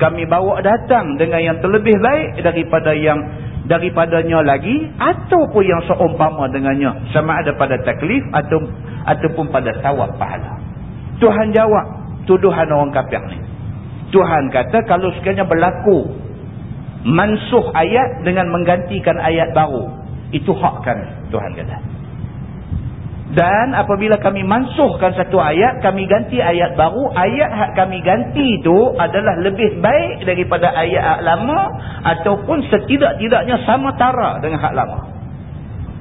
kami bawa datang dengan yang terlebih baik daripada yang daripadanya lagi ataupun yang seumpama dengannya. Sama ada pada taklif atau ataupun pada tawab pahala. Tuhan jawab tuduhan orang kafir ni. Tuhan kata kalau sekiranya berlaku mansuh ayat dengan menggantikan ayat baru itu hak kami Tuhan kata dan apabila kami mansuhkan satu ayat, kami ganti ayat baru, ayat hak kami ganti itu adalah lebih baik daripada ayat hak lama ataupun setidak-tidaknya sama tara dengan hak lama.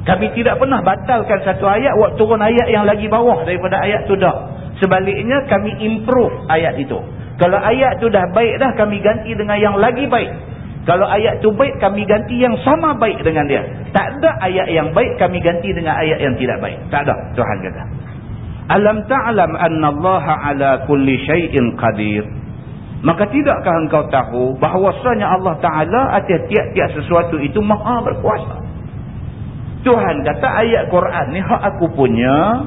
Kami tidak pernah batalkan satu ayat, waktu turun ayat yang lagi bawah daripada ayat itu dah. Sebaliknya kami improve ayat itu. Kalau ayat itu dah baik dah, kami ganti dengan yang lagi baik. Kalau ayat tu baik, kami ganti yang sama baik dengan dia. Tak ada ayat yang baik, kami ganti dengan ayat yang tidak baik. Tak ada, Tuhan kata. Alam ta'alam anna Allah ala kulli syai'in qadir. Maka tidakkah engkau tahu bahawasanya Allah Ta'ala atas tiap-tiap sesuatu itu maha berkuasa. Tuhan kata ayat Quran ni hak aku punya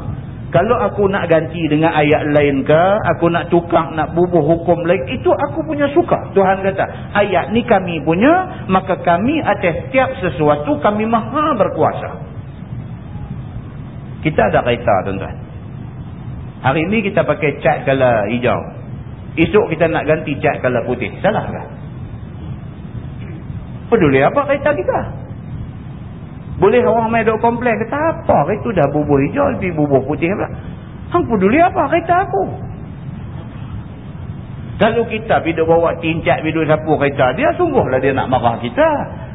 kalau aku nak ganti dengan ayat lain ke, aku nak tukar, nak bubuh hukum lain, itu aku punya suka. Tuhan kata, ayat ni kami punya, maka kami atas setiap sesuatu, kami maha berkuasa. Kita ada kereta tuan-tuan. Hari ini kita pakai cat kala hijau. Esok kita nak ganti cat kala putih. Salah kan? Peduli apa kereta kita? Boleh orang main duk komplain. Kata apa kereta dah bubuh hijau lebih bubuh putih pula. Hang peduli apa kereta aku? Kalau kita pergi bawa tincak pergi sapu kereta dia, sungguhlah dia nak marah kita.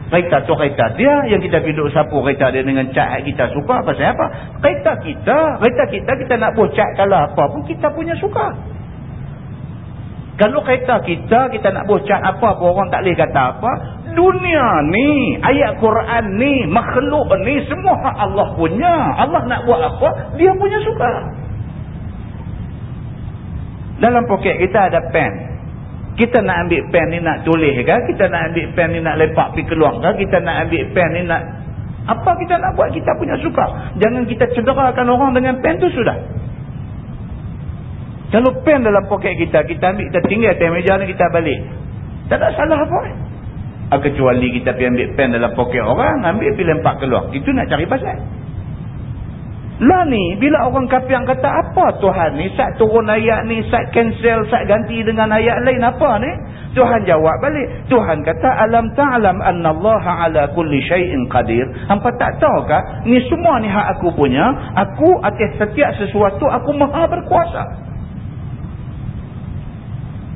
Kereta tu kereta dia, yang kita pergi sapu kereta dia dengan cat kita suka. Pasal apa? Kereta kita, kereta kita, kita nak buat cat kalau apa pun kita punya suka. Kalau kereta kita, kita nak buat cat apa pun orang tak boleh kata apa dunia ni, ayat Quran ni, makhluk ni, semua Allah punya. Allah nak buat apa, dia punya suka. Dalam poket kita ada pen. Kita nak ambil pen ni nak tulis ke? Kita nak ambil pen ni nak lepak pergi keluar ke? Kita nak ambil pen ni nak... Apa kita nak buat? Kita punya suka. Jangan kita cederakan orang dengan pen tu sudah. Kalau pen dalam poket kita, kita ambil, kita tinggal atas meja ni, kita balik. Tak ada salah apa. Kecuali kita pergi ambil pen dalam poket orang ambil pergi lempak keluar. Itu nak cari pasal. Lah ni bila orang kafir yang kata apa Tuhan ni? Saat turun ayat ni saat cancel saat ganti dengan ayat lain apa ni? Tuhan jawab balik. Tuhan kata alam ta'alam anna Allah ala kulli syai'in qadir. Hampa tak tahu kah? Ni semua ni hak aku punya. Aku atas setiap sesuatu aku maha berkuasa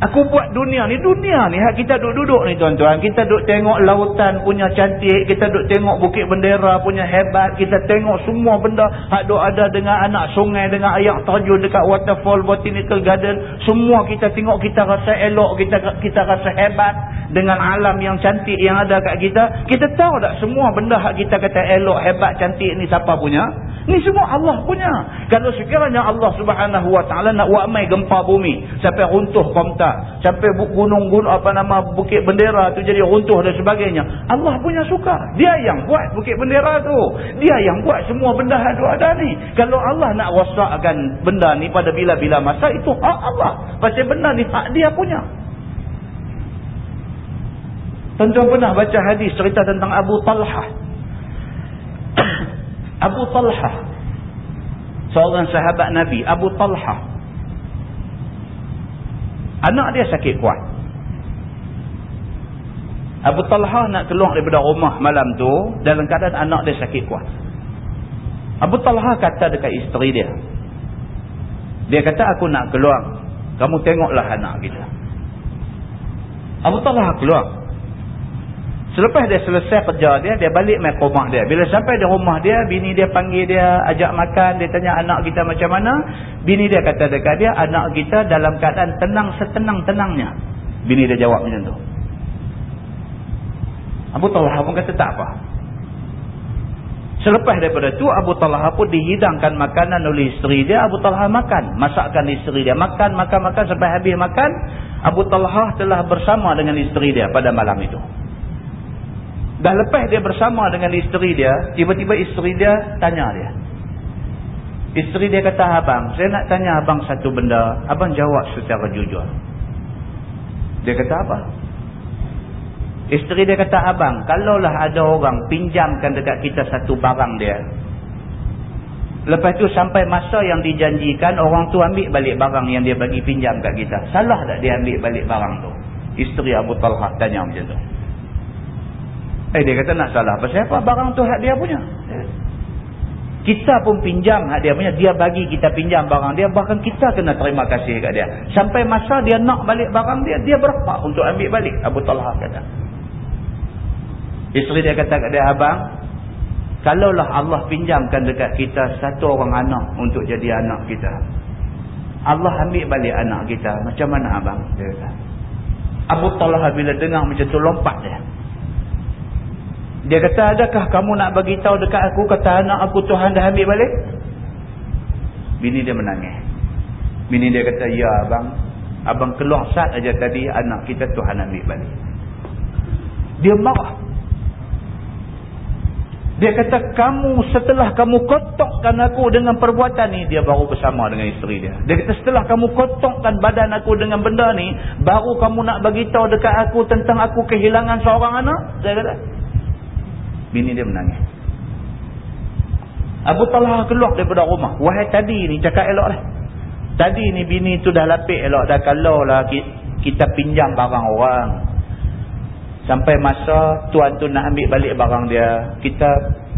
Aku buat dunia ni, dunia ni kita duduk-duduk ni tuan-tuan. Kita duduk tengok lautan punya cantik, kita duduk tengok bukit bendera punya hebat, kita tengok semua benda hak duk ada dengan anak sungai, dengan ayak terjun dekat waterfall, botanical garden. Semua kita tengok, kita rasa elok, kita kita rasa hebat dengan alam yang cantik yang ada kat kita. Kita tahu tak semua benda hak kita kata elok, hebat, cantik ni siapa punya? Ni semua Allah punya. Kalau sekiranya Allah subhanahu wa ta'ala nak wa'mai gempa bumi. Sampai runtuh komta. Sampai gunung-gunung apa nama bukit bendera tu jadi runtuh dan sebagainya. Allah punya suka. Dia yang buat bukit bendera tu. Dia yang buat semua benda yang ada ni. Kalau Allah nak wasakkan benda ni pada bila-bila masa itu hak Allah. Pasal benda ni hak dia punya. Tuan-tuan pernah baca hadis cerita tentang Abu Talha. Abu Talha. Seorang sahabat Nabi. Abu Talha. Anak dia sakit kuat. Abu Talha nak keluar daripada rumah malam tu. Dalam keadaan anak dia sakit kuat. Abu Talha kata dekat isteri dia. Dia kata aku nak keluar. Kamu tengoklah anak kita. Abu Talha keluar. Selepas dia selesai kerja dia, dia balik main rumah dia. Bila sampai di rumah dia, bini dia panggil dia, ajak makan, dia tanya anak kita macam mana. Bini dia kata dekat dia, anak kita dalam keadaan tenang setenang-tenangnya. Bini dia jawab macam tu. Abu Talha pun kata tak apa. Selepas daripada tu Abu Talha pun dihidangkan makanan oleh isteri dia. Abu Talha makan. Masakkan isteri dia. Makan, makan, makan. Sampai habis makan. Abu Talha telah bersama dengan isteri dia pada malam itu. Dah lepas dia bersama dengan isteri dia, tiba-tiba isteri dia tanya dia. Isteri dia kata, abang, saya nak tanya abang satu benda. Abang jawab secara jujur. Dia kata apa? Isteri dia kata, abang, kalaulah ada orang pinjamkan dekat kita satu barang dia. Lepas tu sampai masa yang dijanjikan, orang tu ambil balik barang yang dia bagi pinjam kat kita. Salah tak dia ambil balik barang tu? Isteri Abu Talha tanya macam tu. Eh dia kata nak salah. Pasal apa? Barang tu hak dia punya. Kita pun pinjam hak dia punya. Dia bagi kita pinjam barang dia. Bahkan kita kena terima kasih kat dia. Sampai masa dia nak balik barang dia. Dia berapa untuk ambil balik? Abu Talha kata. Isteri dia kata kat dia, Abang. Kalaulah Allah pinjamkan dekat kita satu orang anak untuk jadi anak kita. Allah ambil balik anak kita. Macam mana abang? Dia kata. Abu Talha bila dengar macam tu lompat dia. Dia kata, adakah kamu nak bagi tahu dekat aku, kata anak aku Tuhan dah ambil balik? Bini dia menangis. Bini dia kata, ya abang. Abang keluar saat aja tadi, anak kita Tuhan ambil balik. Dia marah. Dia kata, kamu setelah kamu kotokkan aku dengan perbuatan ni, dia baru bersama dengan isteri dia. Dia kata, setelah kamu kotokkan badan aku dengan benda ni, baru kamu nak bagi tahu dekat aku tentang aku kehilangan seorang anak? Dia kata, Bini dia menangis. Abu Talha keluar daripada rumah. Wahai tadi ni cakap elok lah. Tadi ni bini tu dah lapik elok. Dah kalau lah kita pinjam barang orang. Sampai masa tuan tu nak ambil balik barang dia. Kita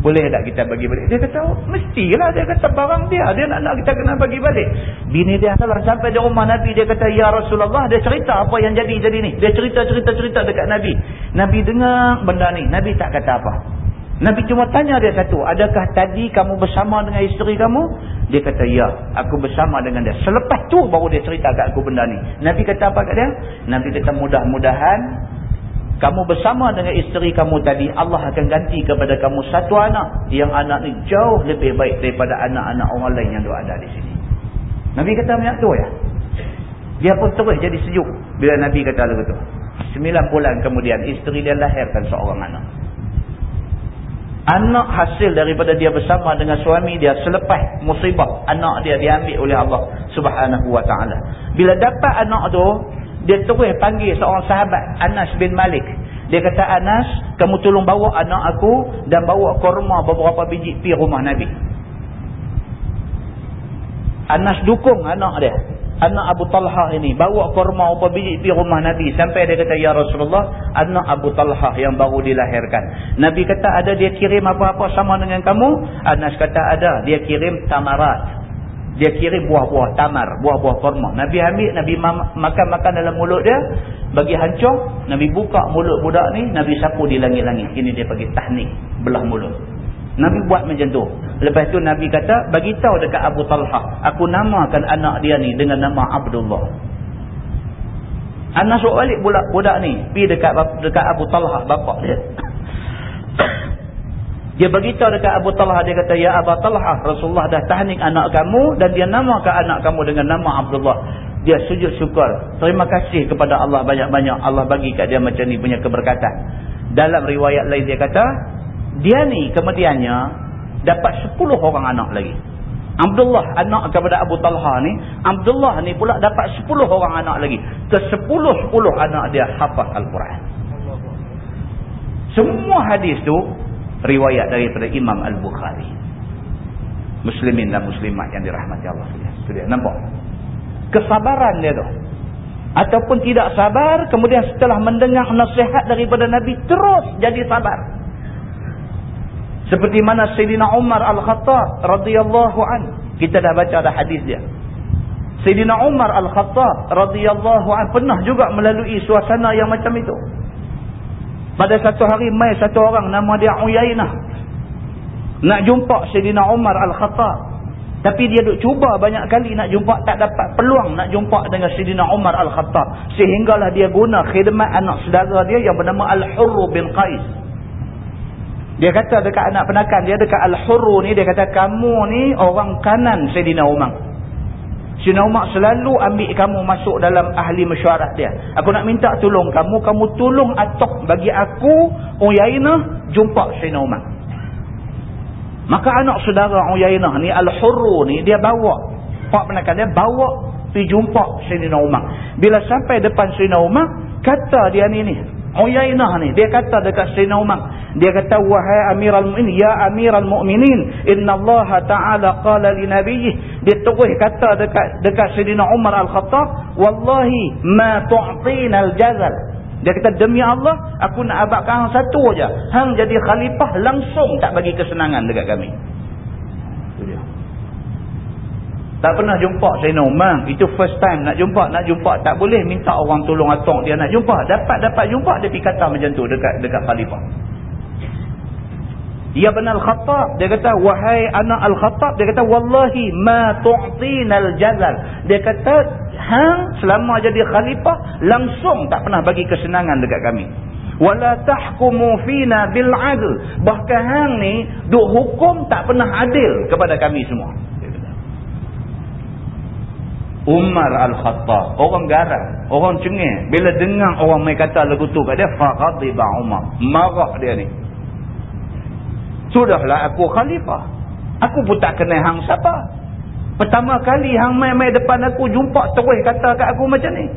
boleh tak kita bagi balik? Dia kata, oh, mestilah. Dia kata, barang dia. Dia nak nak kita kena bagi balik. Bini dia salah. Sampai di rumah Nabi, dia kata, Ya Rasulullah, dia cerita apa yang jadi-jadi ni. Dia cerita-cerita-cerita dekat Nabi. Nabi dengar benda ni. Nabi tak kata apa. Nabi cuma tanya dia satu, adakah tadi kamu bersama dengan isteri kamu? Dia kata, ya, aku bersama dengan dia. Selepas tu baru dia cerita kat aku benda ni. Nabi kata apa kat dia? Nabi kata, mudah-mudahan kamu bersama dengan isteri kamu tadi, Allah akan ganti kepada kamu satu anak. Yang anak ni jauh lebih baik daripada anak-anak orang lain yang ada di sini. Nabi kata macam tu ya. Dia pun terus jadi sejuk bila Nabi kata begitu. Sembilan bulan kemudian, isteri dia lahirkan seorang anak anak hasil daripada dia bersama dengan suami dia selepas musibah anak dia diambil oleh Allah subhanahu wa ta'ala. Bila dapat anak tu dia terus panggil seorang sahabat Anas bin Malik. Dia kata Anas kamu tolong bawa anak aku dan bawa korma beberapa biji pi rumah Nabi. Anas dukung anak dia anak Abu Talha ini bawa kurma apa biji pergi rumah Nabi. Sampai dia kata ya Rasulullah anak Abu Talha yang baru dilahirkan. Nabi kata ada dia kirim apa-apa sama dengan kamu? Anas kata ada dia kirim tamarat. Dia kirim buah-buah tamar buah-buah kurma. Nabi ambil Nabi makan-makan dalam mulut dia bagi hancur. Nabi buka mulut budak ni Nabi sapu di langit-langit. Ini dia bagi tahnik belah mulut Nabi buat macam tu. Lepas tu Nabi kata, bagi tahu dekat Abu Talha, aku namakan anak dia ni dengan nama Abdullah. Anak suruh balik budak, budak ni, pergi dekat dekat Abu Talha, bapak dia. dia beritahu dekat Abu Talha, dia kata, Ya Abu Talha, Rasulullah dah tahnik anak kamu dan dia namakan anak kamu dengan nama Abdullah. Dia sujud syukur. Terima kasih kepada Allah banyak-banyak. Allah bagi kat dia macam ni punya keberkatan. Dalam riwayat lain dia kata, dia ni kemudiannya dapat 10 orang anak lagi. Abdullah anak kepada Abu Talha ni, Abdullah ni pula dapat 10 orang anak lagi. Ke 10-10 anak dia hafaz Al-Quran. Semua hadis tu riwayat daripada Imam Al-Bukhari. Muslimin dan muslimat yang dirahmati Allah Itu dia. Nampak? Kesabaran dia tu. Ataupun tidak sabar, kemudian setelah mendengar nasihat daripada Nabi, terus jadi sabar. Seperti mana Sayyidina Umar Al-Khattab radhiyallahu an. Kita dah baca ada hadis dia. Sayyidina Umar Al-Khattab radhiyallahu an pernah juga melalui suasana yang macam itu. Pada satu hari mai satu orang nama dia Uyainah. Nak jumpa Sayyidina Umar Al-Khattab. Tapi dia duk cuba banyak kali nak jumpa tak dapat peluang nak jumpa dengan Sayyidina Umar Al-Khattab. Sehinggalah dia guna khidmat anak saudara dia yang bernama Al-Hurru bin Qais. Dia kata dekat anak penakan dia dekat Al-Hurru ni dia kata kamu ni orang kanan Sayyidina Umar. Sayyidina Umar selalu ambil kamu masuk dalam ahli mesyuarat dia. Aku nak minta tolong kamu, kamu tolong atok bagi aku, Uyainah, jumpa Sayyidina Umar. Maka anak saudara Uyainah ni, Al-Hurru ni, dia bawa. Pak penakan dia bawa pergi jumpa Sayyidina Umar. Bila sampai depan Sayyidina Umar, kata dia ni ni, Uyainah ni, dia kata dekat Sayyidina Umar, dia kata wahai Amirul Mukminin ya Amirul Mukminin innallaha ta'ala qala li nabiyhi dia terus kata dekat dekat Sayyidina Umar Al-Khattab wallahi ma tu'tina al-jazal dia kata demi Allah aku nak abadkan hang satu aja hang jadi khalifah langsung tak bagi kesenangan dekat kami tak pernah jumpa Sayyidina Umar. Itu first time nak jumpa. Nak jumpa tak boleh minta orang tolong atok dia nak jumpa. Dapat-dapat jumpa dia pergi kata macam tu dekat dekat khalifah. Ya benar Al-Khattab. Dia kata, wahai anak Al-Khattab. Dia kata, wallahi ma tu'tinal jazal. Dia kata, hang selama jadi khalifah, langsung tak pernah bagi kesenangan dekat kami. Wala tahkumu fina bil'adl. Bahkan hang ni, duk hukum tak pernah adil kepada kami semua. Umar Al-Khattab. Orang garang. Orang cengih. Bila dengar orang main kata lagu tu kat dia, faqadibah Umar. Marah dia ni. Sudahlah aku khalifah. Aku pun tak kenal hang siapa. Pertama kali hang mai-mai depan aku jumpa terus kata kat aku macam ni.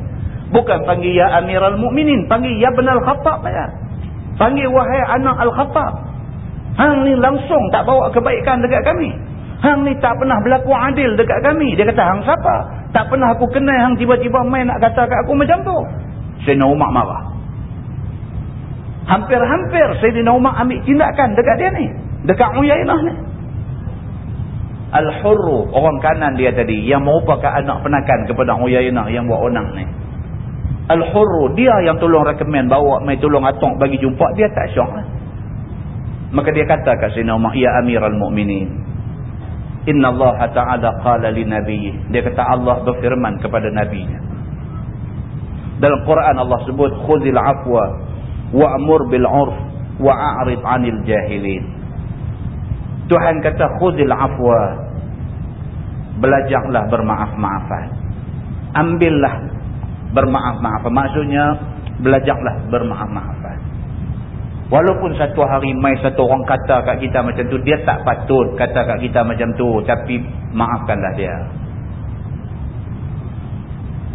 Bukan panggil ya Amirul Mukminin, panggil ya Ibn Al-Khattab ya. Panggil wahai anak Al-Khattab. Hang ni langsung tak bawa kebaikan dekat kami. Hang ni tak pernah berlaku adil dekat kami. Dia kata hang siapa? Tak pernah aku kenal hang tiba-tiba main nak kata kat aku macam tu. Sayyidina Umar marah. Hampir-hampir Sayyidina Umar ambil tindakan dekat dia ni. Dekat Uyainah ni. Al-Hurru, orang kanan dia tadi, yang merupakan anak penakan kepada Uyainah yang buat onang ni. Al-Hurru, dia yang tolong rekomen bawa mai tolong atok bagi jumpa, dia tak syok lah. Maka dia kata kat Sayyidina Umar, Ya Amir Al-Mu'minin. Inna Allah Ta'ala qala li Nabi. Dia kata Allah berfirman kepada Nabi. Dalam Quran Allah sebut, Khuzil afwa wa'mur bil'urf wa'arid 'anil jahilin. Tuhan kata khudil afwa. Belajarlah bermaaf-maafan. Ambillah bermaaf-maafan. Maksudnya belajarlah bermaaf-maafan. Walaupun satu hari mai satu orang kata kat kita macam tu, dia tak patut kata kat kita macam tu, tapi maafkanlah dia.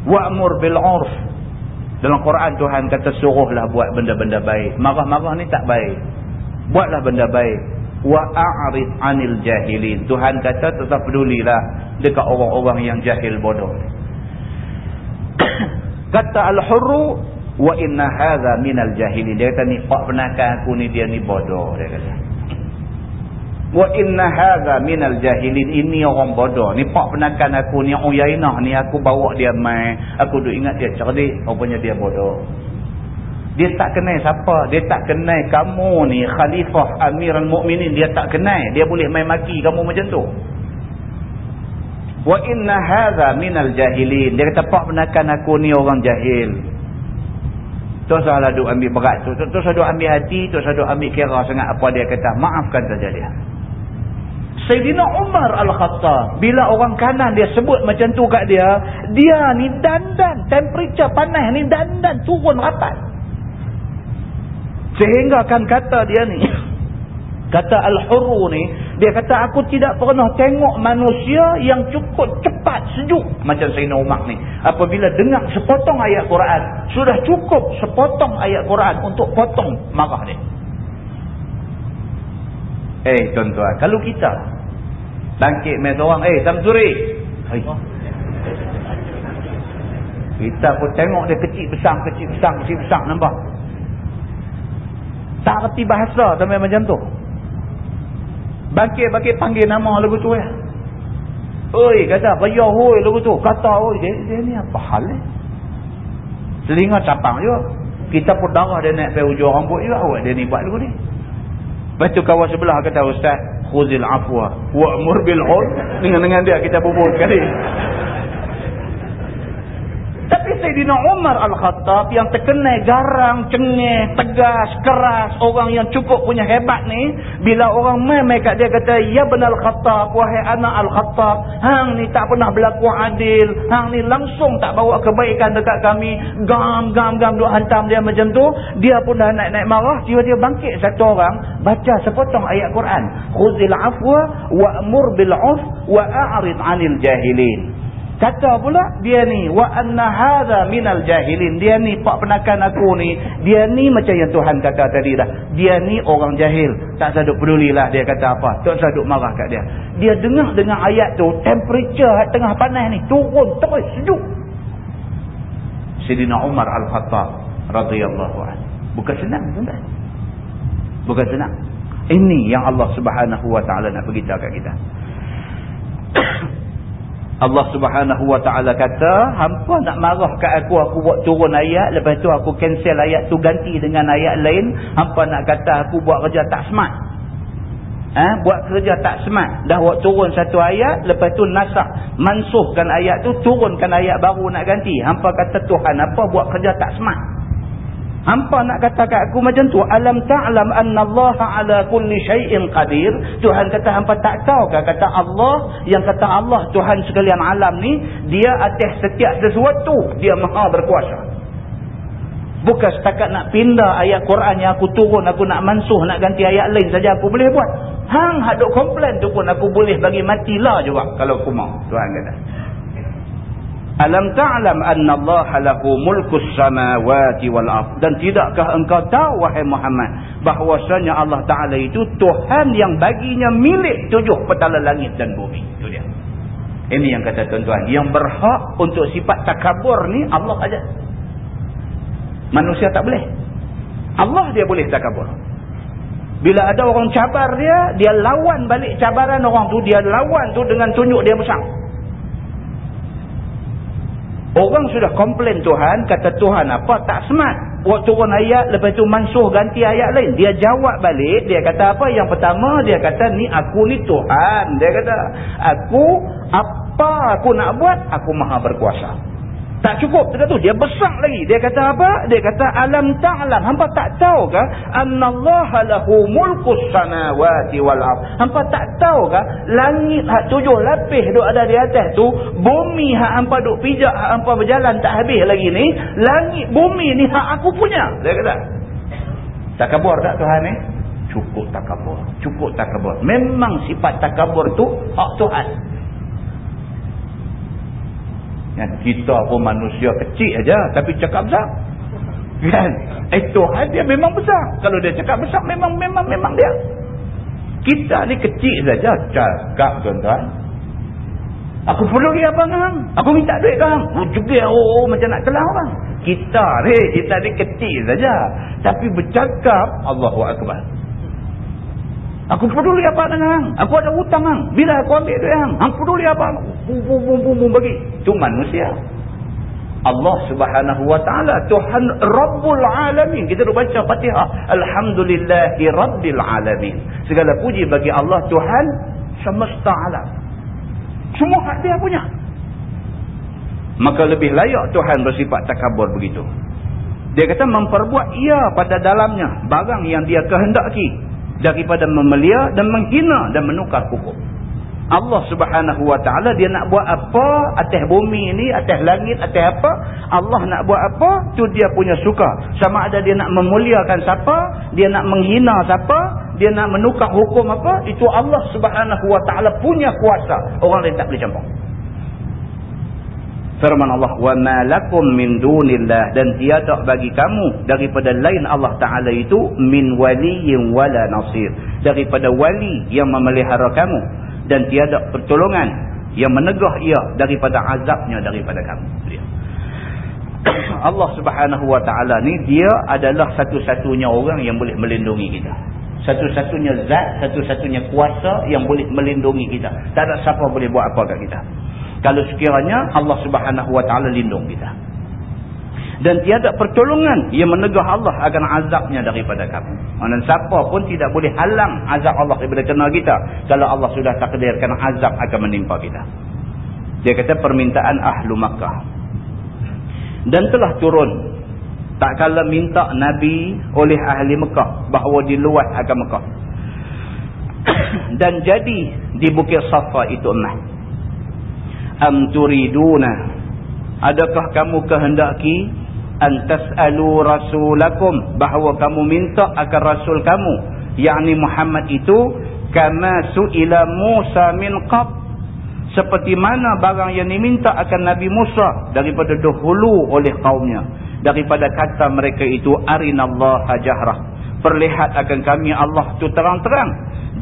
Wa'mur bil 'urf. Dalam Quran Tuhan kata suruhlah buat benda-benda baik. Marah-marah ni tak baik. Buatlah benda baik wa a'rid 'anil jahilin. Tuhan kata tetap pedulilah dekat orang-orang yang jahil bodoh. kata al-hurru wa inna hadha minal jahilin. Dia kata ni pak penakan aku ni dia ni bodoh dia kata. Wa inna hadha minal jahilin. Ini orang bodoh. Ni pak penakan aku ni Uyainah ni aku bawa dia mai. Aku duk ingat dia cerdik, rupanya dia bodoh. Dia tak kenal siapa. Dia tak kenal kamu ni khalifah amirul mu'minin. Dia tak kenal. Dia boleh main maki kamu macam tu. Wa inna hadha minal jahilin. Dia kata pak menakan aku ni orang jahil. Terus lah duk ambil berat tu. Terus duk ambil hati. Terus duk ambil kira sangat apa dia kata. Maafkan saja dia. Sayyidina Umar Al-Khattab. Bila orang kanan dia sebut macam tu kat dia. Dia ni dandan. Temperature panas ni dandan turun rapat. Sehingga kan kata dia ni. Kata Al-Hurru ni. Dia kata aku tidak pernah tengok manusia yang cukup cepat sejuk. Macam Sayyidina Umar ni. Apabila dengar sepotong ayat Quran. Sudah cukup sepotong ayat Quran untuk potong marah dia. Eh tuan-tuan, kalau kita bangkit main seorang, eh Samsuri. Hai. Kita pun tengok dia kecil besar, kecil besar, kecil besar nampak. Tak reti bahasa sampai macam tu. Bangkit-bangkit panggil nama lagu tu ya. Oi kata, payah oi lagu tu. Kata oi, dia, dia ni apa hal ni? Selinga capang juga. Kita pun darah dia naik pergi ujung rambut juga. Awak dia ni buat lagu ni. Lepas tu kawan sebelah kata, Ustaz, khuzil afwa wa'mur bil'ud. Dengan-dengan dia kita bubur sekali. Sayyidina Umar Al-Khattab yang terkenal garang, cengih, tegas, keras, orang yang cukup punya hebat ni, bila orang mai kat dia kata, "Ya benar Al-Khattab, wahai anak Al-Khattab, hang ni tak pernah berlaku adil, hang ni langsung tak bawa kebaikan dekat kami." Gam gam gam duk hantam dia macam tu, dia pun dah naik-naik marah, tiba-tiba bangkit satu orang baca sepotong ayat Quran. Khuzil afwa wa'mur bil 'urf wa a'rid 'anil jahilin. Kata pula dia ni wa anna hadha minal jahilin. Dia ni pak penakan aku ni, dia ni macam yang Tuhan kata tadi dah. Dia ni orang jahil. Tak saduk pedulilah dia kata apa. Tak saduk marah kat dia. Dia dengar dengan ayat tu, temperature tengah panas ni turun terus sejuk. Sidina Umar Al-Khattab radhiyallahu anhu. Bukan senang tuan Bukan senang. Ini yang Allah Subhanahu wa taala nak beritahu kat kita. Allah subhanahu wa ta'ala kata, hampa nak marah kat aku, aku buat turun ayat, lepas tu aku cancel ayat tu ganti dengan ayat lain, hampa nak kata aku buat kerja tak smart. Ha? Buat kerja tak smart. Dah buat turun satu ayat, lepas tu nasah, mansuhkan ayat tu, turunkan ayat baru nak ganti. Hampa kata Tuhan, apa buat kerja tak smart? Hampa nak kata kat aku macam tu. Alam ta'lam anna Allah ala kulli syai'in qadir. Tuhan kata hampa tak tahu ke kata Allah. Yang kata Allah Tuhan sekalian alam ni. Dia atas setiap sesuatu. Dia maha berkuasa. Bukan setakat nak pindah ayat Quran yang aku turun. Aku nak mansuh nak ganti ayat lain saja aku boleh buat. Hang haduk komplain tu pun aku boleh bagi matilah juga. Kalau aku mau. Tuhan kata. Alam ta'lam anna Allah lahu mulkus samawati wal ard. Dan tidakkah engkau tahu wahai Muhammad bahwasanya Allah Taala itu Tuhan yang baginya milik tujuh petala langit dan bumi? Itu dia. Ini yang kata tuan-tuan. Yang berhak untuk sifat takabur ni Allah aja manusia tak boleh. Allah dia boleh takabur. Bila ada orang cabar dia dia lawan balik cabaran orang tu dia lawan tu dengan tunjuk dia besar Orang sudah komplain Tuhan, kata Tuhan apa? Tak smart. Buat turun ayat, lepas tu mansuh ganti ayat lain. Dia jawab balik, dia kata apa? Yang pertama, dia kata, ni aku ni Tuhan. Dia kata, aku, apa aku nak buat? Aku maha berkuasa. Tak cukup dia tu dia besar lagi. Dia kata apa? Dia kata alam ta'lam. Hangpa tak tahu ke? Annallaha lahu mulkus samawati wal ard. Hangpa tak tahu ke? Langit hak tujuh lapis duk ada di atas tu bumi hak hangpa duk pijak hak hangpa berjalan tak habis lagi ni langit bumi ni hak aku punya. Dia kata takabur tak Tuhan ni? Cukup takabur cukup takabur memang sifat takabur tu hak Tuhan Kan? Kita pun manusia kecil aja tapi cakap besar. Kan? Eh Tuhan dia memang besar. Kalau dia cakap besar memang memang memang dia. Kita ni kecil saja cakap tuan-tuan. Aku perlu dia apa? Aku minta duit kan? Oh juga oh, oh macam nak telah orang. Kita ni kita ni kecil saja tapi bercakap Allahu akbar. Aku peduli apa dengan Aku ada hutang hang. Bila aku ambil duit hang? Hang peduli apa? Bum bum bum bum, bum bagi. Itu manusia. Allah subhanahu wa ta'ala. Tuhan Rabbul Alamin. Kita dah baca fatihah. Alhamdulillahi Rabbil Alamin. Segala puji bagi Allah Tuhan semesta alam. Semua hak dia punya. Maka lebih layak Tuhan bersifat takabur begitu. Dia kata memperbuat ia pada dalamnya. Barang yang dia kehendaki daripada memelia dan menghina dan menukar hukum. Allah subhanahu wa ta'ala dia nak buat apa atas bumi ini, atas langit, atas apa. Allah nak buat apa, tu dia punya suka. Sama ada dia nak memuliakan siapa, dia nak menghina siapa, dia nak menukar hukum apa, itu Allah subhanahu wa ta'ala punya kuasa. Orang lain tak boleh campur firman Allah wa ma lakum min dunillah. Dan tiada bagi kamu daripada lain Allah taala itu min waliyyin wala nasir. Daripada wali yang memelihara kamu. Dan tiada pertolongan yang menegah ia daripada azabnya daripada kamu. Allah subhanahu wa ta'ala ni dia adalah satu-satunya orang yang boleh melindungi kita. Satu-satunya zat satu-satunya kuasa yang boleh melindungi kita. Tak ada siapa boleh buat apa kat kita kalau sekiranya Allah subhanahu wa ta'ala lindung kita. Dan tiada pertolongan yang menegah Allah akan azabnya daripada kamu. Dan siapa pun tidak boleh halang azab Allah daripada kena kita kalau Allah sudah takdirkan azab akan menimpa kita. Dia kata permintaan ahlu Makkah. Dan telah turun. Tak kala minta Nabi oleh ahli Mekah bahawa diluat akan Mekah. Dan jadi di Bukit Safa itu emas am turiduna? Adakah kamu kehendaki antas alu rasulakum? Bahawa kamu minta akan rasul kamu yakni Muhammad itu kama suila Musa min qab. Seperti mana barang yang diminta akan Nabi Musa daripada dahulu oleh kaumnya. Daripada kata mereka itu arinallaha jahrah perlihat akan kami Allah tu terang-terang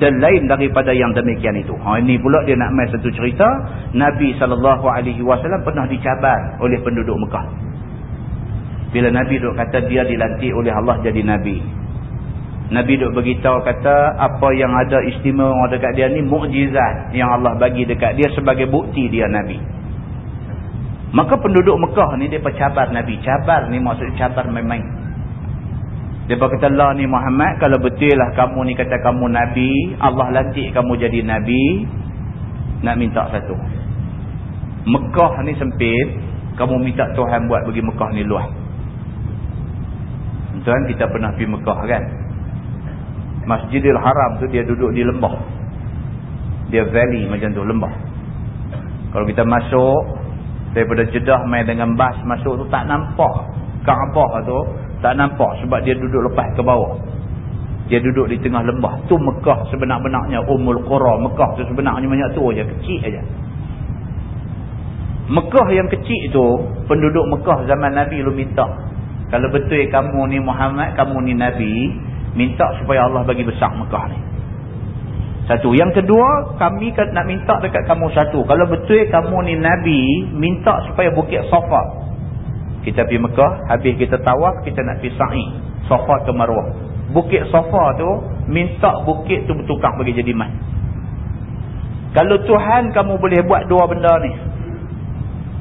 dan lain daripada yang demikian itu ha, ini pula dia nak main satu cerita Nabi SAW pernah dicabar oleh penduduk Mekah bila Nabi duk kata dia dilantik oleh Allah jadi Nabi Nabi duk beritahu kata apa yang ada istimewa dekat dia ni mukjizat yang Allah bagi dekat dia sebagai bukti dia Nabi. Maka penduduk Mekah ni dia percabar Nabi. Cabar ni maksud cabar main-main. Dia kata Allah ni Muhammad kalau betul lah kamu ni kata kamu Nabi. Allah lantik kamu jadi Nabi. Nak minta satu. Mekah ni sempit. Kamu minta Tuhan buat bagi Mekah ni luas. Tuan kita pernah pergi Mekah kan. Masjidil Haram tu dia duduk di lembah. Dia valley macam tu, lembah. Kalau kita masuk, daripada Jeddah main dengan bas masuk tu tak nampak. Kaabah tu tak nampak sebab dia duduk lepas ke bawah. Dia duduk di tengah lembah. Tu Mekah sebenar-benarnya. Umul Qura. Mekah tu sebenarnya banyak tu aja Kecil aja. Mekah yang kecil tu, penduduk Mekah zaman Nabi lu minta. Kalau betul kamu ni Muhammad, kamu ni Nabi, minta supaya Allah bagi besar Mekah ni satu yang kedua kami nak minta dekat kamu satu kalau betul kamu ni Nabi minta supaya bukit Safa kita pergi Mekah habis kita tawaf kita nak pergi sa'i Safa ke Marwah. Bukit Safa tu minta bukit tu bertukar bagi jadi mat kalau Tuhan kamu boleh buat dua benda ni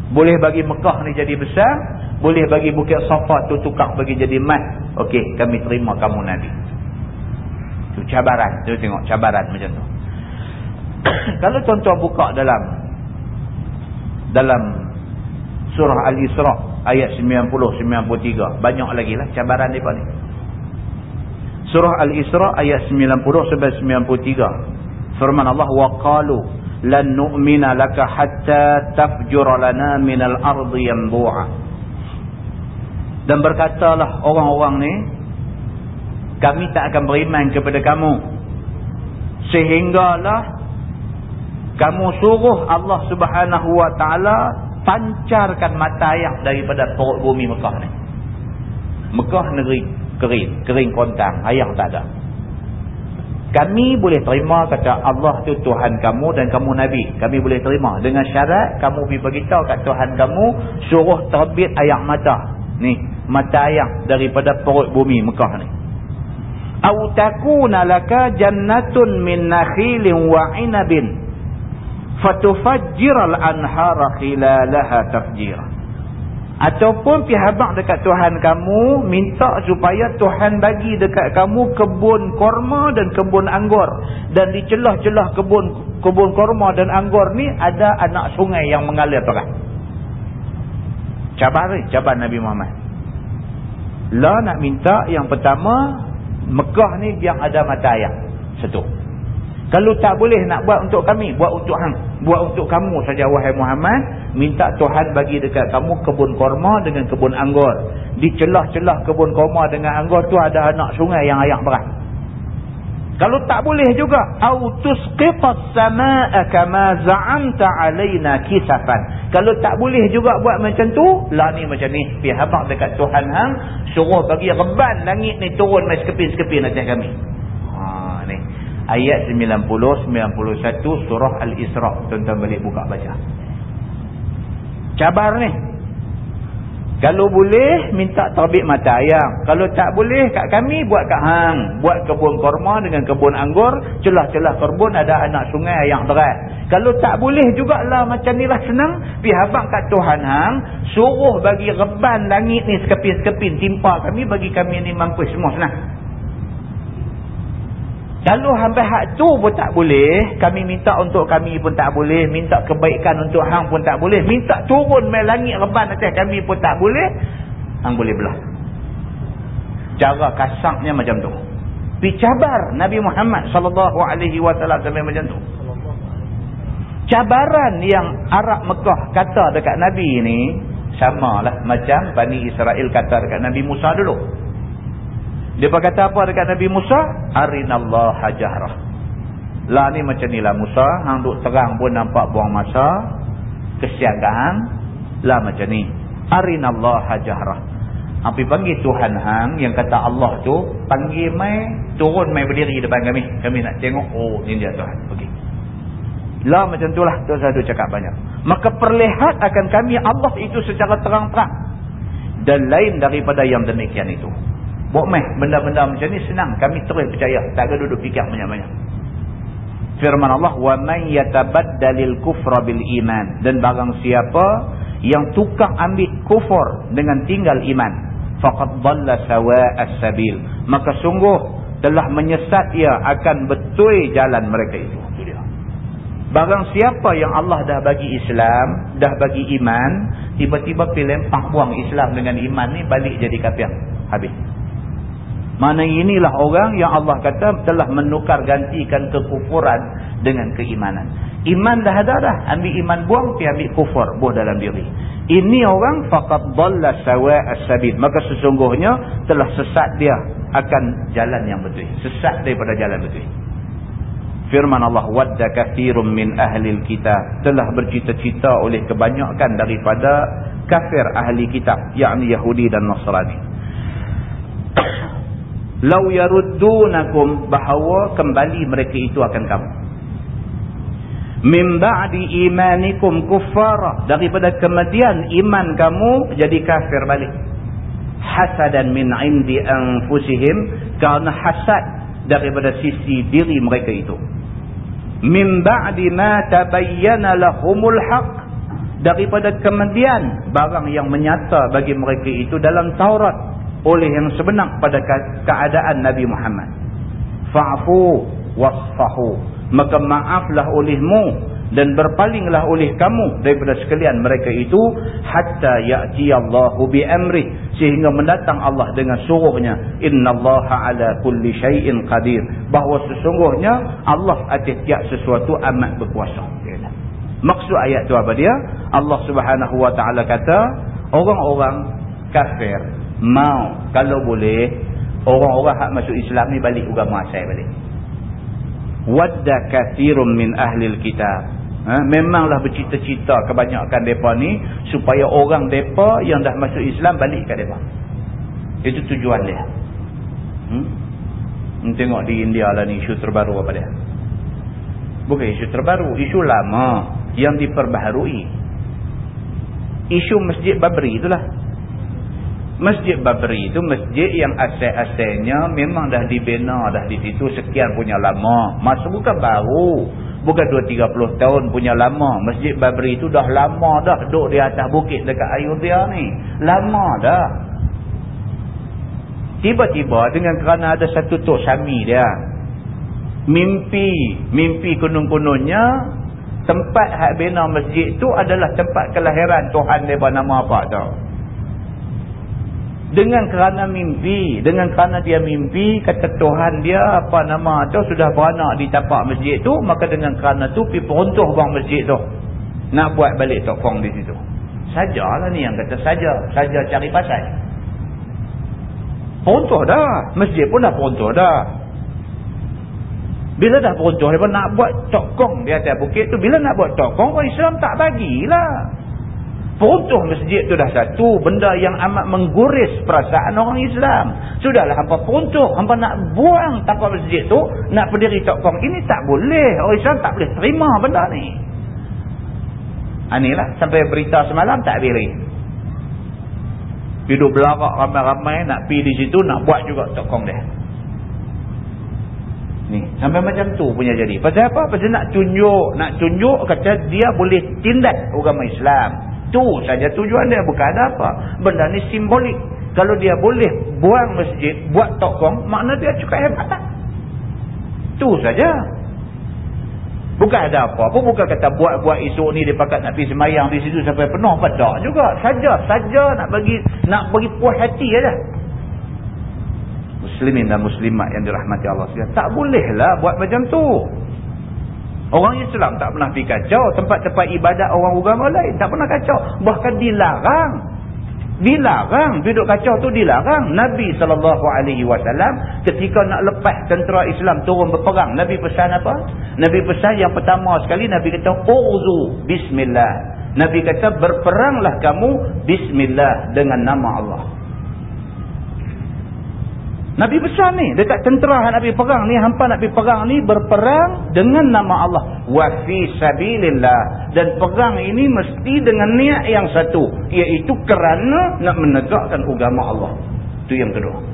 boleh bagi Mekah ni jadi besar boleh bagi bukit Safa tu tukar bagi jadi mat okey kami terima kamu Nabi. Tu cabaran tu tengok cabaran macam tu. Kalau tuan-tuan buka dalam dalam surah Al-Isra ayat 90-93. Banyak lagi lah cabaran mereka ni. Surah Al-Isra ayat 90-93. Firman Allah, وَقَالُوا لَنْ Laka Hatta حَتَّى تَفْجُرَ min al ardi yanbu'a Dan berkatalah orang-orang ni, kami tak akan beriman kepada kamu. Sehinggalah kamu suruh Allah subhanahu wa ta'ala pancarkan mata air daripada perut bumi Mekah ni. Mekah negeri kering kering kontang air tak ada. Kami boleh terima kata Allah tu Tuhan kamu dan kamu Nabi. Kami boleh terima. Dengan syarat kamu pergi beritahu kat Tuhan kamu suruh terbit air mata. Ni mata air daripada perut bumi Mekah ni. Au takuna laka jannatun min nakhilin wa 'inabin fatufajjiral anhara khilalaha tafjira. Ataupun pihak dekat Tuhan kamu minta supaya Tuhan bagi dekat kamu kebun korma dan kebun anggur dan di celah-celah kebun kebun korma dan anggur ni ada anak sungai yang mengalir terang. Cabar ni, cabar Nabi Muhammad. La nak minta yang pertama Mekah ni yang ada mata air. Satu. Kalau tak boleh nak buat untuk kami, buat untuk hang, buat untuk kamu saja wahai Muhammad, minta Tuhan bagi dekat kamu kebun korma dengan kebun anggur. Di celah-celah kebun korma dengan anggur tu ada anak sungai yang air berat. Kalau tak boleh juga, au tusqitas samaa kama za'amta alaina kisafan. Kalau tak boleh juga buat macam tu, lah ni macam ni, pi habaq dekat Tuhan hang, suruh bagi reban langit ni turun mai sekepin-sekepin atas kami. Ayat 90 91 surah al-isra tuan-tuan balik buka baca cabar ni kalau boleh minta terbit mata ayam. Kalau tak boleh kat kami buat kat hang. Buat kebun korma dengan kebun anggur. Celah-celah kebun ada anak sungai yang berat. Kalau tak boleh jugalah macam ni lah senang. Habang kat Tuhan hang. Suruh bagi reban langit ni sekepin-sekepin. Timpa kami bagi kami ni mampu semua senang. Kalau sampai hak tu pun tak boleh, kami minta untuk kami pun tak boleh, minta kebaikan untuk hang pun tak boleh, minta turun mai langit reban atas kami pun tak boleh, hang boleh belah. Cara kasarnya macam tu. Pi cabar Nabi Muhammad sallallahu alaihi wasallam sampai macam tu. Cabaran yang Arab Mekah kata dekat Nabi ni samalah macam Bani Israel kata dekat Nabi Musa dulu. Dia berkata apa dekat Nabi Musa? Arinallah hajarah. Lah ni macam ni lah Musa. Hang duk terang pun nampak buang masa. Kesiagaan. Lah macam ni. Arinallah hajarah. Hampir panggil Tuhan Hang yang kata Allah tu. Panggil mai. Turun mai berdiri depan kami. Kami nak tengok. Oh ni dia Tuhan. Pergi. Lah macam tu lah. Tu saya cakap banyak. Maka perlihat akan kami Allah itu secara terang-terang. Dan lain daripada yang demikian itu. Buat meh benda-benda macam ni senang kami terus percaya tak ada duduk fikir banyak-banyak. Firman Allah wa man yatabaddalil kufra bil iman dan barang siapa yang tukar ambil kufur dengan tinggal iman faqad dhalla sawa'as sabil maka sungguh telah menyesat ia akan betul jalan mereka itu. Barang siapa yang Allah dah bagi Islam, dah bagi iman, tiba-tiba pilih lempah buang Islam dengan iman ni balik jadi kafir. Habis. Mana inilah orang yang Allah kata telah menukar gantikan kekufuran dengan keimanan. Iman dah ada dah. Ambil iman buang, pergi ambil kufur. Buah dalam diri. Ini orang faqad dhalla sawa'a sabil. Maka sesungguhnya telah sesat dia akan jalan yang betul. Sesat daripada jalan betul. Firman Allah wadda kathirun min ahli kitab telah bercita-cita oleh kebanyakan daripada kafir ahli kitab yakni Yahudi dan Nasrani lau yaruddunakum bahawa kembali mereka itu akan kamu. Min ba'di imanikum kuffara daripada kemudian iman kamu jadi kafir balik. Hasadan min indi anfusihim kerana hasad daripada sisi diri mereka itu. Min ba'di ma tabayyana lahumul haq daripada kemudian barang yang menyata bagi mereka itu dalam Taurat oleh yang sebenar pada keadaan Nabi Muhammad. Fa'fu wasfahu. Maka maaflah olehmu dan berpalinglah oleh kamu daripada sekalian mereka itu hatta ya'ti Allahu bi amri sehingga mendatang Allah dengan suruhnya innallaha ala kulli syai'in qadir bahawa sesungguhnya Allah atas tiap sesuatu amat berkuasa maksud ayat tu apa dia Allah Subhanahu wa taala kata orang-orang kafir mau. Kalau boleh orang-orang hak masuk Islam ni balik agama asal balik. Wadda kathirun min ahli kitab. Ha? memanglah bercita-cita kebanyakan mereka ni supaya orang mereka yang dah masuk Islam balik ke mereka. Itu tujuan dia. Hmm? tengok di India lah ni isu terbaru apa dia. Bukan isu terbaru isu lama yang diperbaharui. Isu masjid Babri itulah Masjid Babri itu masjid yang asal-asalnya memang dah dibina dah di situ sekian punya lama. Masa bukan baru. Bukan 2-30 tahun punya lama. Masjid Babri itu dah lama dah duduk di atas bukit dekat Ayodhya ni. Lama dah. Tiba-tiba dengan kerana ada satu Tok Sami dia. Mimpi, mimpi kunung-kunungnya tempat hak bina masjid itu adalah tempat kelahiran Tuhan dia nama apa tau dengan kerana mimpi dengan kerana dia mimpi kata Tuhan dia apa nama tu sudah beranak di tapak masjid tu maka dengan kerana tu pergi peruntuh bang masjid tu. Nak buat balik tokong di situ. Sajalah ni yang kata saja saja cari pasal. Peruntuh dah. Masjid pun dah peruntuh dah. Bila dah peruntuh dia nak buat tokong di atas bukit tu. Bila nak buat tokong orang Islam tak bagilah Peruntuh masjid tu dah satu benda yang amat mengguris perasaan orang Islam. Sudahlah hampa peruntuh, hampa nak buang tapak masjid tu, nak berdiri tokong. Ini tak boleh. Orang Islam tak boleh terima benda ni. Inilah sampai berita semalam tak beri. Hidup belarak ramai-ramai nak pergi di situ nak buat juga tokong dia. Ni, sampai macam tu punya jadi. Pasal apa? Pasal nak tunjuk, nak tunjuk kata dia boleh tindak agama Islam. Tu saja tujuan dia. Bukan ada apa. Benda ni simbolik. Kalau dia boleh buang masjid, buat tokong, makna dia cukup hebat tak? Tu saja. Bukan ada apa-apa. Bukan kata buat-buat esok ni dia pakat nak pergi semayang di situ sampai penuh. Tak juga. Saja. Saja nak bagi nak bagi puas hati aja. Muslimin dan muslimat yang dirahmati Allah sekalian. Tak bolehlah buat macam tu. Orang Islam tak pernah pergi kacau. Tempat-tempat ibadat orang agama lain. Tak pernah kacau. Bahkan dilarang. Dilarang. Duduk kacau tu dilarang. Nabi SAW ketika nak lepas tentera Islam turun berperang. Nabi pesan apa? Nabi pesan yang pertama sekali. Nabi kata, Uzu Bismillah. Nabi kata, berperanglah kamu Bismillah dengan nama Allah. Nabi besar ni dekat tentera Nabi perang ni hampa pergi perang ni berperang dengan nama Allah wa fi sabilillah dan perang ini mesti dengan niat yang satu iaitu kerana nak menegakkan agama Allah. Itu yang kedua.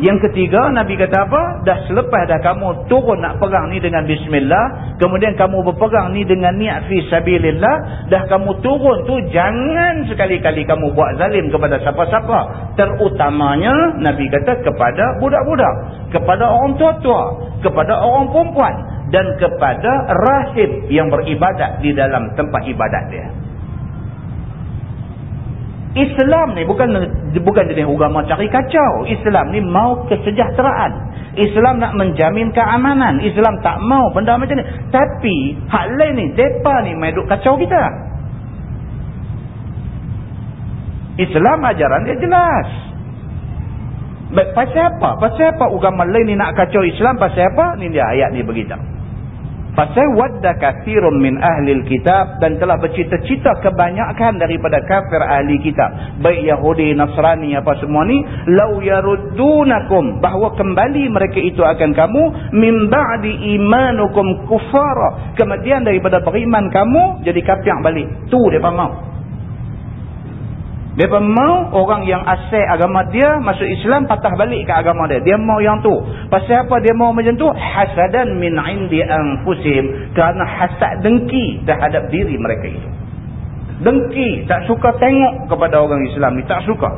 Yang ketiga, Nabi kata apa? Dah selepas dah kamu turun nak perang ni dengan bismillah, kemudian kamu berperang ni dengan niat fi sabilillah, dah kamu turun tu jangan sekali-kali kamu buat zalim kepada siapa-siapa. Terutamanya Nabi kata kepada budak-budak, kepada orang tua-tua, kepada orang perempuan dan kepada rahib yang beribadat di dalam tempat ibadat dia. Islam ni bukan bukan jenis agama cari kacau. Islam ni mau kesejahteraan. Islam nak menjamin keamanan. Islam tak mau benda macam ni. Tapi hak lain ni, depa ni mai duk kacau kita. Islam ajaran dia jelas. Baik, pasal apa? Pasal apa agama lain ni nak kacau Islam? Pasal apa? Ni dia ayat ni beritahu. Pasal wadda kathirun min ahli kitab dan telah bercita-cita kebanyakan daripada kafir ahli kitab. Baik Yahudi, Nasrani apa semua ni. Lau yaruddunakum. Bahawa kembali mereka itu akan kamu. Min ba'di imanukum kufara. Kemudian daripada beriman kamu jadi kapiak balik. Tu dia mau. Mereka mau orang yang asal agama dia masuk Islam patah balik ke agama dia. Dia mau yang tu. Pasal apa dia mau macam tu? Hasadan min indi anfusim. Kerana hasad dengki terhadap diri mereka itu. Dengki. Tak suka tengok kepada orang Islam ni. Tak suka.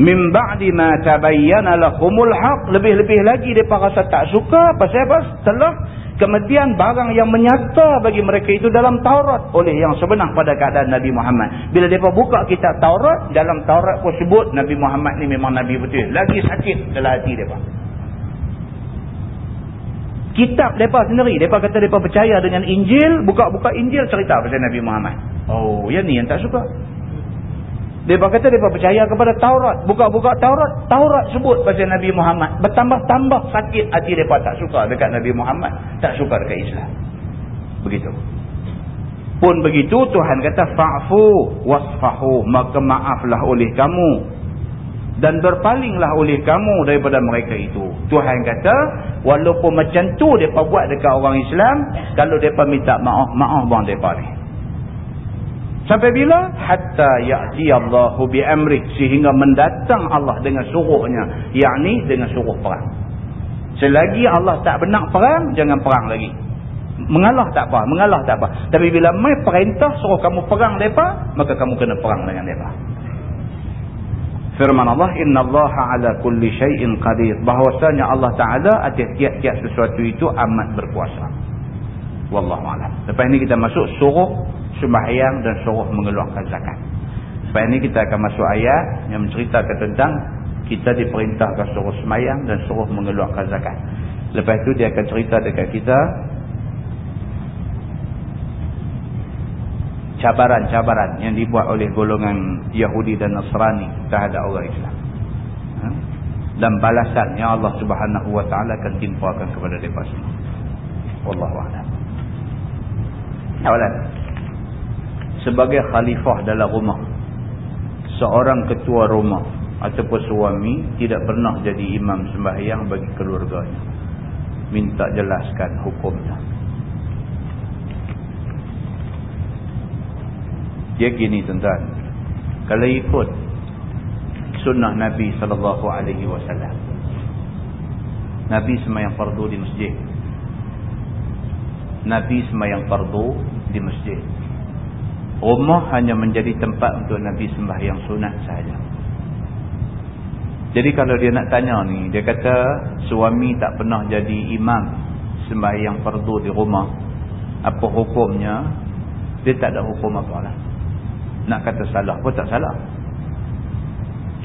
Min ba'di ma tabayyana lahumul haq. Lebih-lebih lagi mereka rasa tak suka. Pasal apa? Setelah Kemudian barang yang menyata bagi mereka itu dalam Taurat oleh yang sebenar pada keadaan Nabi Muhammad. Bila mereka buka kitab Taurat, dalam Taurat pun sebut Nabi Muhammad ni memang Nabi betul. Lagi sakit dalam hati mereka. Kitab mereka sendiri, mereka kata mereka percaya dengan Injil, buka-buka Injil cerita pasal Nabi Muhammad. Oh, yang ni yang tak suka. Mereka kata mereka percaya kepada Taurat. Buka-buka Taurat. Taurat sebut pasal Nabi Muhammad. Bertambah-tambah sakit hati mereka tak suka dekat Nabi Muhammad. Tak suka dekat Islam. Begitu. Pun begitu Tuhan kata fa'fu wasfahu maka maaflah oleh kamu dan berpalinglah oleh kamu daripada mereka itu. Tuhan kata walaupun macam tu depa buat dekat orang Islam kalau depa minta maaf maaf bang depa ni. Sampai bila? Hatta ya'ti Allahu bi amri sehingga mendatang Allah dengan suruhnya, yakni dengan suruh perang. Selagi Allah tak benak perang, jangan perang lagi. Mengalah tak apa, mengalah tak apa. Tapi bila mai perintah suruh kamu perang depa, maka kamu kena perang dengan depa. Firman Allah, Inna Allah ala kulli syai'in qadir. Bahawasanya Allah Ta'ala atas tiap-tiap sesuatu itu amat berkuasa. Wallahu'alam. Lepas ini kita masuk suruh sembahyang dan suruh mengeluarkan zakat. Lepas ini kita akan masuk ayat yang menceritakan tentang kita diperintahkan suruh sembahyang dan suruh mengeluarkan zakat. Lepas itu dia akan cerita dekat kita cabaran-cabaran yang dibuat oleh golongan Yahudi dan Nasrani terhadap orang Islam. Ha? Dan balasan yang Allah Subhanahu Wa Taala akan timpakan kepada mereka semua. Wallahu a'lam. Awalan. Sebagai khalifah dalam rumah. Seorang ketua rumah ataupun suami tidak pernah jadi imam sembahyang bagi keluarganya. Minta jelaskan hukumnya. Dia gini tuan-tuan. Kalau ikut sunnah Nabi sallallahu alaihi wasallam. Nabi sembahyang fardu di masjid. Nabi sembahyang fardu di masjid. Rumah hanya menjadi tempat untuk Nabi sembahyang sunat sahaja. Jadi kalau dia nak tanya ni, dia kata suami tak pernah jadi imam sembahyang fardu di rumah. Apa hukumnya? Dia tak ada hukum apa lah. Nak kata salah pun tak salah.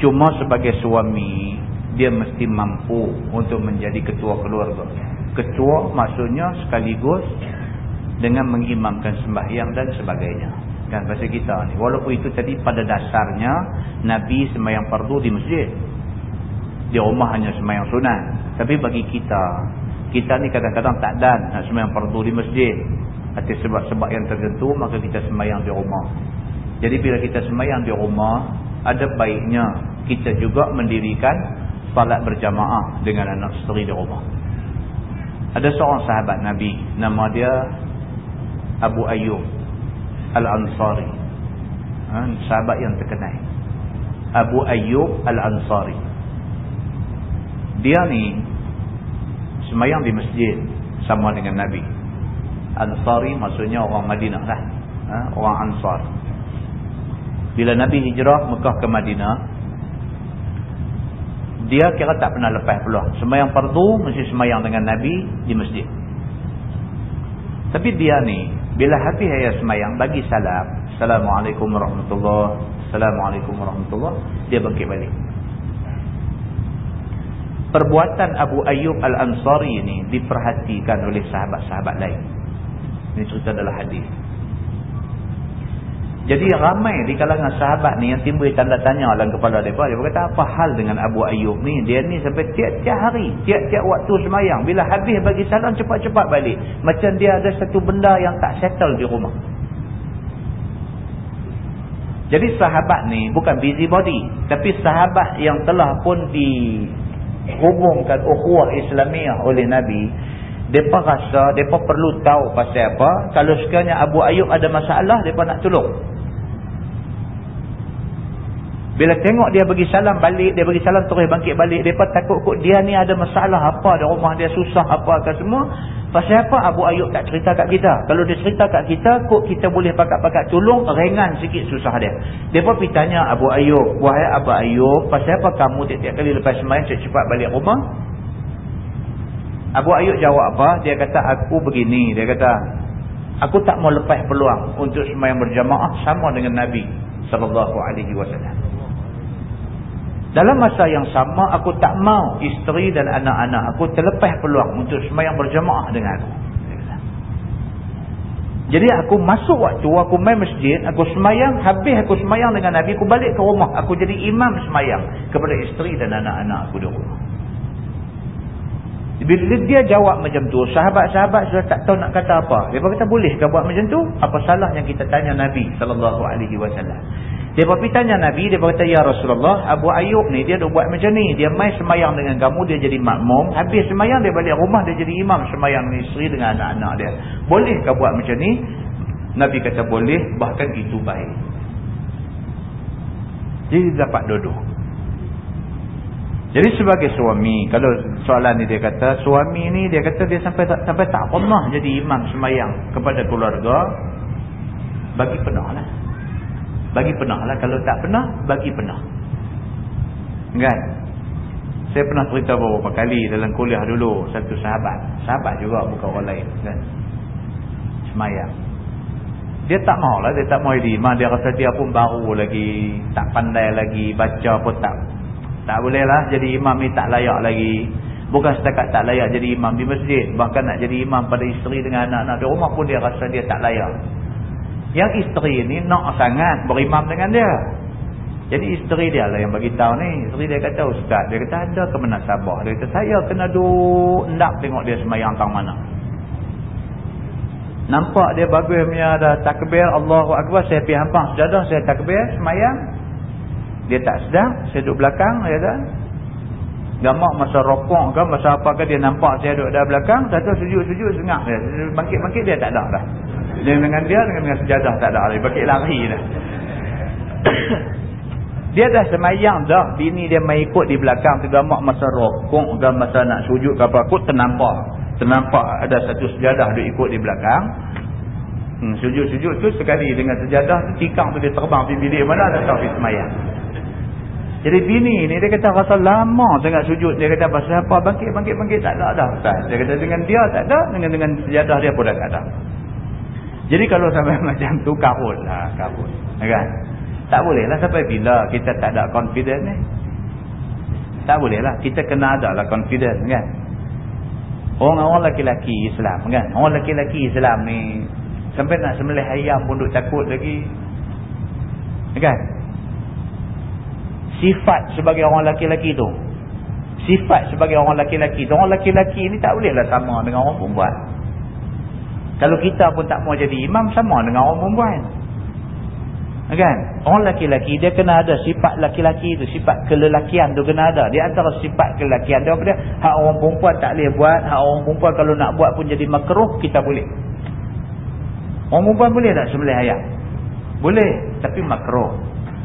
Cuma sebagai suami, dia mesti mampu untuk menjadi ketua keluarga. Ketua maksudnya sekaligus dengan mengimamkan sembahyang dan sebagainya. Kan bahasa kita ni. Walaupun itu tadi pada dasarnya, Nabi sembahyang fardu di masjid. Di rumah hanya semayang sunat tapi bagi kita kita ni kadang-kadang tak dan nak semayang fardu di masjid. Atas sebab-sebab yang tertentu maka kita semayang di rumah. Jadi bila kita semayang di rumah ada baiknya kita juga mendirikan salat berjamaah dengan anak isteri di rumah. Ada seorang sahabat Nabi. Nama dia Abu Ayyub Al-Ansari. Ha, sahabat yang terkenal. Abu Ayyub Al-Ansari. Dia ni semayang di masjid sama dengan Nabi. Ansari maksudnya orang Madinah lah. Ha? orang Ansar. Bila Nabi hijrah Mekah ke Madinah dia kira tak pernah lepas peluang. Semayang fardu mesti semayang dengan Nabi di masjid. Tapi dia ni bila habis ayat semayang bagi salam Assalamualaikum warahmatullahi Assalamualaikum warahmatullahi dia bangkit balik perbuatan Abu Ayyub Al-Ansari ini diperhatikan oleh sahabat-sahabat lain. Ini cerita adalah hadis. Jadi ramai di kalangan sahabat ni yang timbul tanda tanya dalam kepala mereka. Dia berkata apa hal dengan Abu Ayyub ni? Dia ni sampai tiap-tiap hari, tiap-tiap waktu semayang. Bila habis bagi salam cepat-cepat balik. Macam dia ada satu benda yang tak settle di rumah. Jadi sahabat ni bukan busybody. Tapi sahabat yang telah pun di hubungkan ukhuwah Islamiah oleh Nabi mereka rasa mereka perlu tahu pasal apa kalau sekiranya Abu Ayub ada masalah mereka nak tolong bila tengok dia bagi salam balik dia bagi salam terus bangkit balik mereka takut kot dia ni ada masalah apa di rumah dia susah apa ke semua Pasal apa Abu Ayub tak cerita kat kita? Kalau dia cerita kat kita, kok kita boleh pakat-pakat tolong, ringan sikit susah dia. Pun pergi tanya Abu Ayub, wahai Abu Ayub, pasal apa kamu tiap-tiap kali lepas semain cepat-cepat balik rumah? Abu Ayub jawab apa? Dia kata, aku begini. Dia kata, aku tak mau lepas peluang untuk semain berjamaah sama dengan Nabi SAW. Dalam masa yang sama aku tak mau isteri dan anak-anak aku terlepas peluang untuk semayang berjamaah dengan aku. Jadi aku masuk waktu aku main masjid, aku semayang, habis aku semayang dengan Nabi, aku balik ke rumah. Aku jadi imam semayang kepada isteri dan anak-anak aku di rumah. Bila dia jawab macam tu, sahabat-sahabat sudah tak tahu nak kata apa. Dia kata boleh ke buat macam tu? Apa salah yang kita tanya Nabi SAW? Dia pergi tanya Nabi, dia berkata, Ya Rasulullah, Abu Ayyub ni, dia buat macam ni. Dia main semayang dengan kamu, dia jadi makmum. Habis semayang, dia balik rumah, dia jadi imam semayang ni, isteri dengan anak-anak dia. Bolehkah buat macam ni? Nabi kata, boleh, bahkan itu baik. Jadi dapat duduk. Jadi sebagai suami, kalau soalan ni dia kata, suami ni dia kata dia sampai tak, sampai tak pernah jadi imam semayang kepada keluarga, bagi pernah lah. Bagi pernah lah. Kalau tak pernah, bagi pernah. Kan? Saya pernah cerita beberapa kali dalam kuliah dulu. Satu sahabat. Sahabat juga bukan orang lain. Kan? Semayang. Dia tak mau lah. Dia tak jadi imam. Dia rasa dia pun baru lagi. Tak pandai lagi. Baca pun tak. Tak boleh lah. Jadi imam ni tak layak lagi. Bukan setakat tak layak jadi imam di masjid. Bahkan nak jadi imam pada isteri dengan anak-anak di rumah pun dia rasa dia tak layak. Yang isteri ni nak sangat berimam dengan dia. Jadi isteri dia lah yang bagi tahu ni. Isteri dia kata, Ustaz, dia kata ada ke mana sabar? Dia kata, saya kena duduk nak tengok dia semayang tang mana. Nampak dia bagus punya ada takbir Allahu Akbar. Saya pergi hampang sejadah. Saya takbir. Semayang. Dia tak sedar. Saya duduk belakang. Dia kata. Gamak masa rokok ke. Masa apa ke. Dia nampak saya duduk dalam belakang. Satu sujud-sujud. Sengak dia. Bangkit-bangkit dia tak ada dah. Dia dengan dia. Dengan, dengan sejadah tak ada. Dia bangkit lari dah. dia dah semayang dah. Bini dia main ikut di belakang. Tergamak masa rokok ke. Masa nak sujud ke apa. Aku ternampak ternampak ada satu sejadah dia ikut di belakang hmm, sujud-sujud hmm, tu sekali dengan sejadah tikang tu dia terbang pergi bilik mana tak tahu pergi semayang jadi bini ni dia kata rasa lama sangat sujud dia kata pasal apa bangkit bangkit bangkit tak ada dah dia kata dengan dia tak ada dengan dengan sejadah dia pun dah tak ada jadi kalau sampai macam tu kahut lah kahut kan tak boleh lah sampai bila kita tak ada confidence ni tak boleh lah kita kena ada lah confidence kan Orang-orang laki-laki Islam kan. Orang laki-laki Islam ni. Sampai nak sembelih ayam pun duk takut lagi. Kan. Sifat sebagai orang laki-laki tu. Sifat sebagai orang laki-laki tu. Orang laki-laki ni tak bolehlah sama dengan orang perempuan. Kalau kita pun tak mau jadi imam sama dengan orang perempuan. Kan? Orang laki-laki dia kena ada sifat laki-laki tu sifat kelelakian tu kena ada. Dia antara sifat kelelakian dia apa dia? Hak orang perempuan tak boleh buat hak orang perempuan kalau nak buat pun jadi makruh kita boleh. Orang perempuan boleh tak sembelih ayam boleh tapi makruh.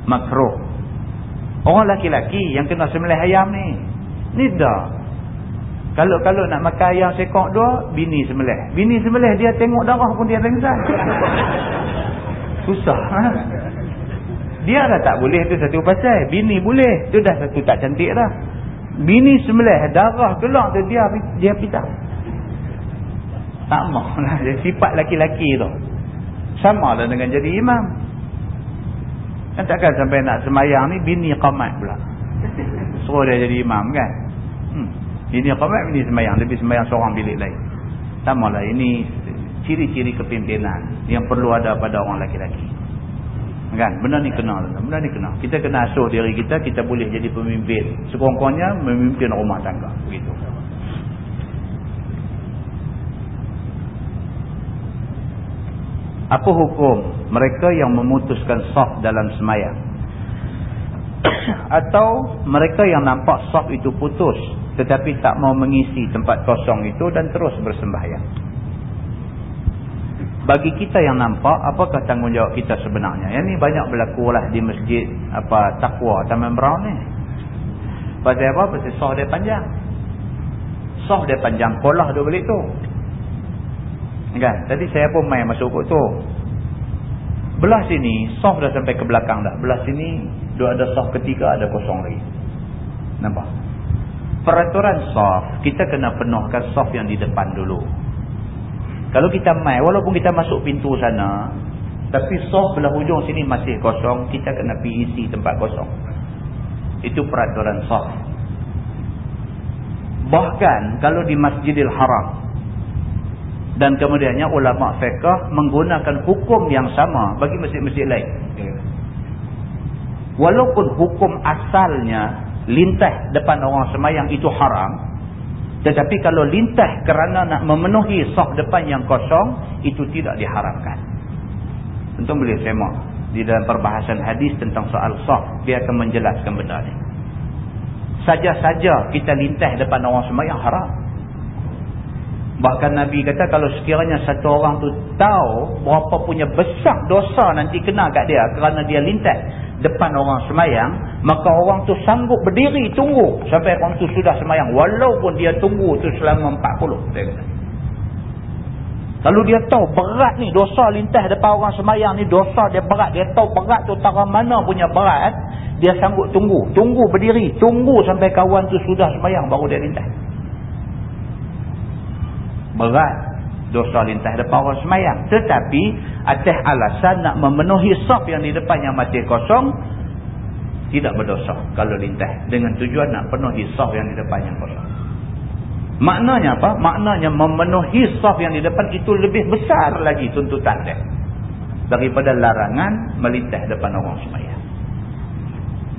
Makruh. Orang laki-laki yang kena sembelih ayam ni ni dah kalau kalau nak makan ayam sekok dua bini sembelih bini sembelih dia tengok darah pun dia pengsan susah ha? Dia dah tak boleh tu satu pasal. Bini boleh. Tu dah satu tak cantik dah. Bini sembelih darah keluar tu dia dia pitah. Tak maulah. Dia sifat laki-laki tu. Sama lah dengan jadi imam. Kan takkan sampai nak semayang ni bini qamat pula. Suruh dia jadi imam kan. Bini qamat bini semayang. Lebih semayang seorang bilik lain. Sama lah ini ciri-ciri kepimpinan yang perlu ada pada orang laki-laki. Kan? Benda ni kena. Benda ni kena. Kita kena asuh diri kita, kita boleh jadi pemimpin. Sekurang-kurangnya memimpin rumah tangga. Begitu. Apa hukum mereka yang memutuskan saf dalam semayang? Atau mereka yang nampak saf itu putus tetapi tak mau mengisi tempat kosong itu dan terus bersembahyang? bagi kita yang nampak apakah tanggungjawab kita sebenarnya? Yang ni banyak berlaku lah di masjid apa takwa Taman Brown ni. Pasal apa? pasal soh dia panjang. Soh dia panjang kolah dia balik tu. Kan? Tadi saya pun main masuk kot tu. Belah sini soh dah sampai ke belakang dah. Belah sini dia ada soh ketiga ada kosong lagi. Nampak peraturan soh kita kena penuhkan soh yang di depan dulu kalau kita mai, walaupun kita masuk pintu sana, tapi soh belah hujung sini masih kosong, kita kena pergi isi tempat kosong. Itu peraturan soh. Bahkan kalau di Masjidil Haram, dan kemudiannya ulama fiqah menggunakan hukum yang sama bagi masjid-masjid lain. Walaupun hukum asalnya lintah depan orang semayang itu haram, tetapi kalau lintah kerana nak memenuhi saf depan yang kosong, itu tidak diharamkan. Tentu boleh semak di dalam perbahasan hadis tentang soal saf, dia akan menjelaskan benda ini. Saja-saja kita lintah depan orang semua yang haram. Bahkan Nabi kata kalau sekiranya satu orang tu tahu berapa punya besar dosa nanti kena kat dia kerana dia lintah depan orang semayang, maka orang tu sanggup berdiri tunggu sampai orang tu sudah semayang. Walaupun dia tunggu tu selama 40. Dia kata. Lalu dia tahu berat ni dosa lintah depan orang semayang ni dosa dia berat. Dia tahu berat tu tara mana punya berat. Dia sanggup tunggu. Tunggu berdiri. Tunggu sampai kawan tu sudah semayang baru dia lintah. Berat dosa lintah depan orang semayang. Tetapi atas alasan nak memenuhi saf yang di depan yang masih kosong, tidak berdosa kalau lintah. Dengan tujuan nak penuhi saf yang di depan yang kosong. Maknanya apa? Maknanya memenuhi saf yang di depan itu lebih besar lagi tuntutan dia. Daripada larangan melintah depan orang semayang.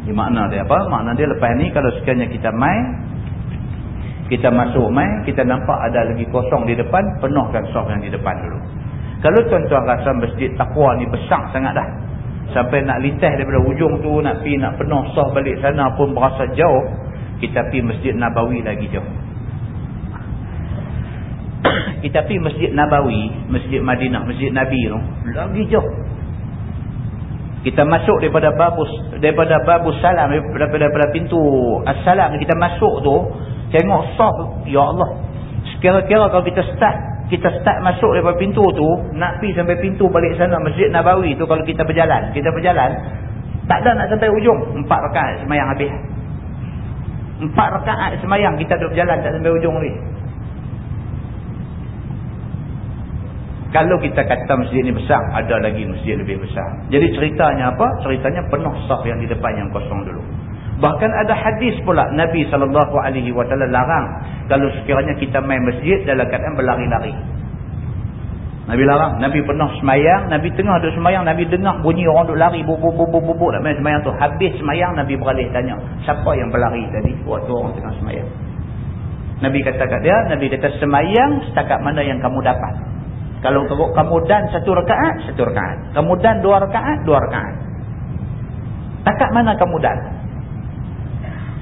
Ini makna dia apa? Makna dia lepas ni kalau sekiranya kita main kita masuk mai kita nampak ada lagi kosong di depan penuhkan soft yang di depan dulu Kalau tuan-tuan rasa masjid takwa ni besar sangat dah. Sampai nak lintas daripada ujung tu, nak pergi, nak penuh sah balik sana pun berasa jauh. Kita pergi masjid Nabawi lagi jauh. kita pergi masjid Nabawi, masjid Madinah, masjid Nabi tu, lagi jauh. Kita masuk daripada babus daripada babus salam daripada, daripada pintu assalam kita masuk tu tengok sah ya Allah. Sekira-kira kalau kita start kita start masuk daripada pintu tu nak pi sampai pintu balik sana Masjid Nabawi tu kalau kita berjalan kita berjalan tak ada nak sampai ujung empat rakaat semayang habis. Empat rakaat semayang kita duduk berjalan tak sampai ujung lagi kalau kita kata masjid ni besar ada lagi masjid lebih besar. Jadi ceritanya apa? ceritanya penuh saf yang di depan yang kosong dulu Bahkan ada hadis pula Nabi SAW larang kalau sekiranya kita main masjid dalam keadaan berlari-lari. Nabi larang. Nabi pernah semayang. Nabi tengah duduk semayang. Nabi dengar bunyi orang duduk lari. Bubuk-bubuk-bubuk. nak main semayang tu. Habis semayang Nabi beralih tanya. Siapa yang berlari tadi waktu orang tengah semayang. Nabi kata kat dia. Nabi kata semayang setakat mana yang kamu dapat. Kalau kamu dan satu rekaat, satu rekaat. Kamu dan dua rekaat, dua rekaat. Takat mana kamu dan?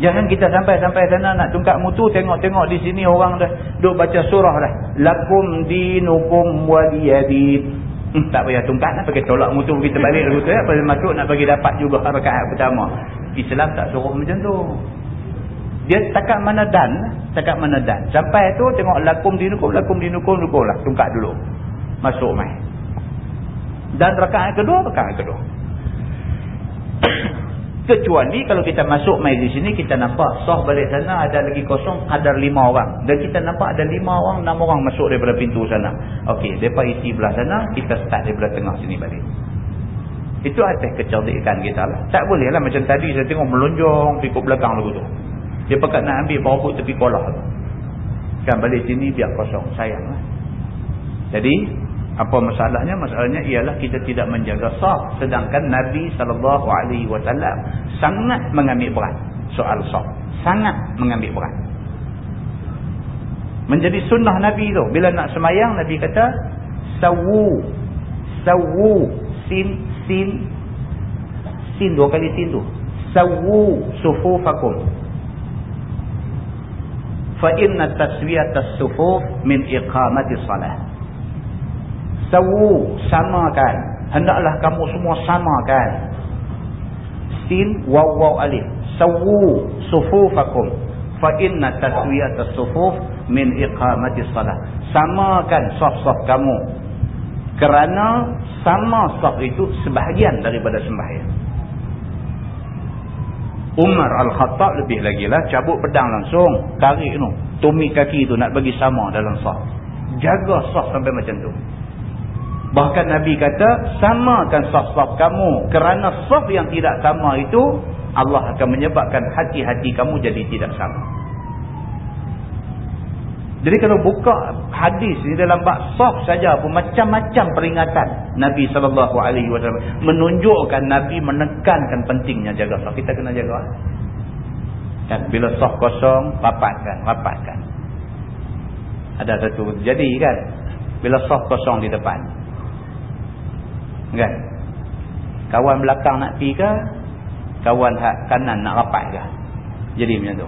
Jangan kita sampai-sampai sana nak tungkak mutu tengok-tengok di sini orang dah duk baca surah dah. Lakum dinukum waliyadid. Hmm, tak payah tungkak nak pakai tolak mutu kita balik dulu tu ya. Pasal masuk nak bagi dapat juga rakaat pertama. Islam tak suruh macam tu. Dia takat mana dan, takat mana dan. Sampai tu tengok lakum dinukum, lakum dinukum, nukum lah. Tungkak dulu. Masuk mai. Dan rakaat kedua, rakaat kedua. Kecuali kalau kita masuk mai di sini kita nampak sah balik sana ada lagi kosong ada lima orang dan kita nampak ada lima orang enam orang masuk daripada pintu sana. Okey, depa isi belah sana, kita start daripada tengah sini balik. Itu atas kecerdikan kita lah. Tak boleh lah macam tadi saya tengok melonjong ikut belakang lagu tu. Dia pakat nak ambil bawa tepi kolah tu. Kan balik sini biar kosong, sayang lah. Jadi apa masalahnya? Masalahnya ialah kita tidak menjaga sah. Sedangkan Nabi SAW sangat mengambil berat soal sah. Sangat mengambil berat. Menjadi sunnah Nabi tu. Bila nak semayang, Nabi kata, Sawu. Sawu. Sin, sin. Sin dua kali sin tu. Sawu sufufakum. Fa inna taswiyat as-sufuf min iqamati salah sawu samakan. Hendaklah kamu semua samakan. Sin waw waw alif. Sawu sufufakum. Fa inna taswiyat as-sufuf min iqamati salah. Samakan saf-saf kamu. Kerana sama saf itu sebahagian daripada sembahyang. Umar Al-Khattab lebih lagi lah cabut pedang langsung tarik tu tumit kaki tu nak bagi sama dalam saf jaga saf sampai macam tu Bahkan Nabi kata, samakan saf-saf kamu. Kerana saf yang tidak sama itu, Allah akan menyebabkan hati-hati kamu jadi tidak sama. Jadi kalau buka hadis di dalam bak saf saja pun macam-macam peringatan Nabi SAW menunjukkan Nabi menekankan pentingnya jaga saf. Kita kena jaga. Dan bila saf kosong, rapatkan, rapatkan. Ada satu jadi kan, bila saf kosong di depan kan? Kawan belakang nak pi ke kawan hak kanan nak rapat ke jadi macam tu.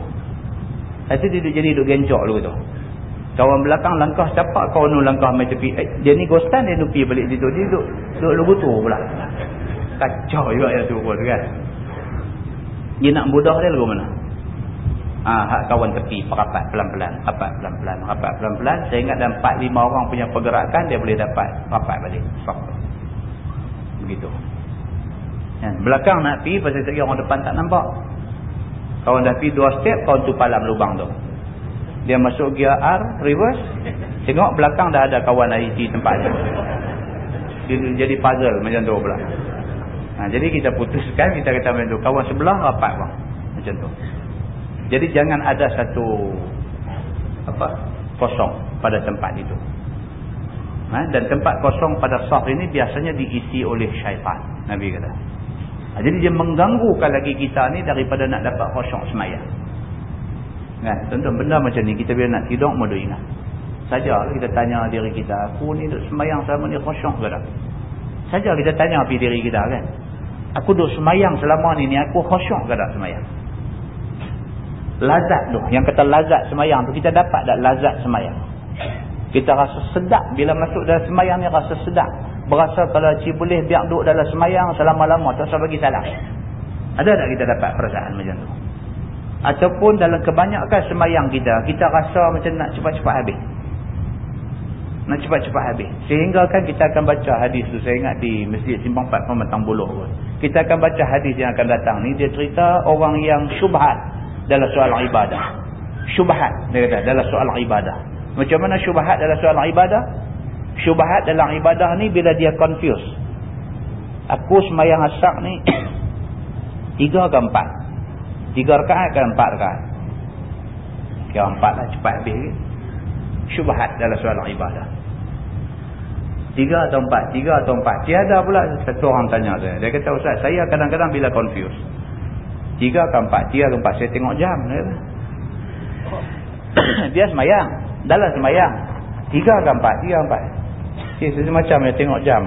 Nanti dia jadi duduk gencok dulu tu. Kawan belakang langkah capak kawan tu langkah mai tepi. Eh, dia ni ghostan dia nupi balik situ. Dia duduk duduk lugu tu pula. Kacau juga ya tu pun kan? Dia nak mudah dia lagu mana? Ah, hak kawan tepi perapat pelan-pelan, rapat pelan-pelan, rapat pelan-pelan. Sehingga dalam 4 5 orang punya pergerakan dia boleh dapat rapat balik. Sok begitu. Kan? belakang nak pergi pasal sekali orang depan tak nampak. Kawan dah pergi dua step kawan tu palam lubang tu. Dia masuk gear R reverse tengok belakang dah ada kawan IT tempatnya dia jadi puzzle macam tu pula. Ha, jadi kita putuskan kita kata macam tu. Kawan sebelah rapat bang macam tu. Jadi jangan ada satu apa kosong pada tempat itu ha? dan tempat kosong pada saf ini biasanya diisi oleh syaitan Nabi kata ha, jadi dia mengganggukan lagi kita ni daripada nak dapat kosong semayang kan? tentu benda macam ni kita bila nak tidur modu ingat Saja kita tanya diri kita, aku ni duk semayang selama ni khusyuk ke tak? Saja kita tanya api diri kita kan. Aku duk semayang selama ni ni aku khusyuk ke tak semayang? Lazat tu, yang kata lazat semayang tu kita dapat tak lazat semayang? Kita rasa sedap bila masuk dalam semayang ni rasa sedap. Berasa kalau cik boleh biar duduk dalam semayang selama-lama tak usah bagi salam. Ada tak kita dapat perasaan macam tu? Ataupun dalam kebanyakan semayang kita, kita rasa macam nak cepat-cepat habis nak cepat-cepat habis. Sehingga kan kita akan baca hadis tu. Saya ingat di Masjid Simpang 4 Pematang Buluh pun. Kita akan baca hadis yang akan datang ni. Dia cerita orang yang syubhat dalam soal ibadah. Syubhat dia kata dalam soal ibadah. Macam mana syubhat dalam soal ibadah? Syubhat dalam ibadah ni bila dia confuse. Aku semayang asak ni tiga ke empat? Tiga rekaat ke empat rekaat? Kira empat lah cepat habis. Syubhat dalam soal ibadah. Tiga atau empat, tiga atau empat. Tiada pula satu orang tanya saya. Dia kata, Ustaz, saya kadang-kadang bila confuse. Tiga atau empat, tiga atau empat. Saya tengok jam. Dia, dia semayang. Dalam semayang. Tiga atau empat, tiga atau empat. Okay, saya macam dia tengok jam.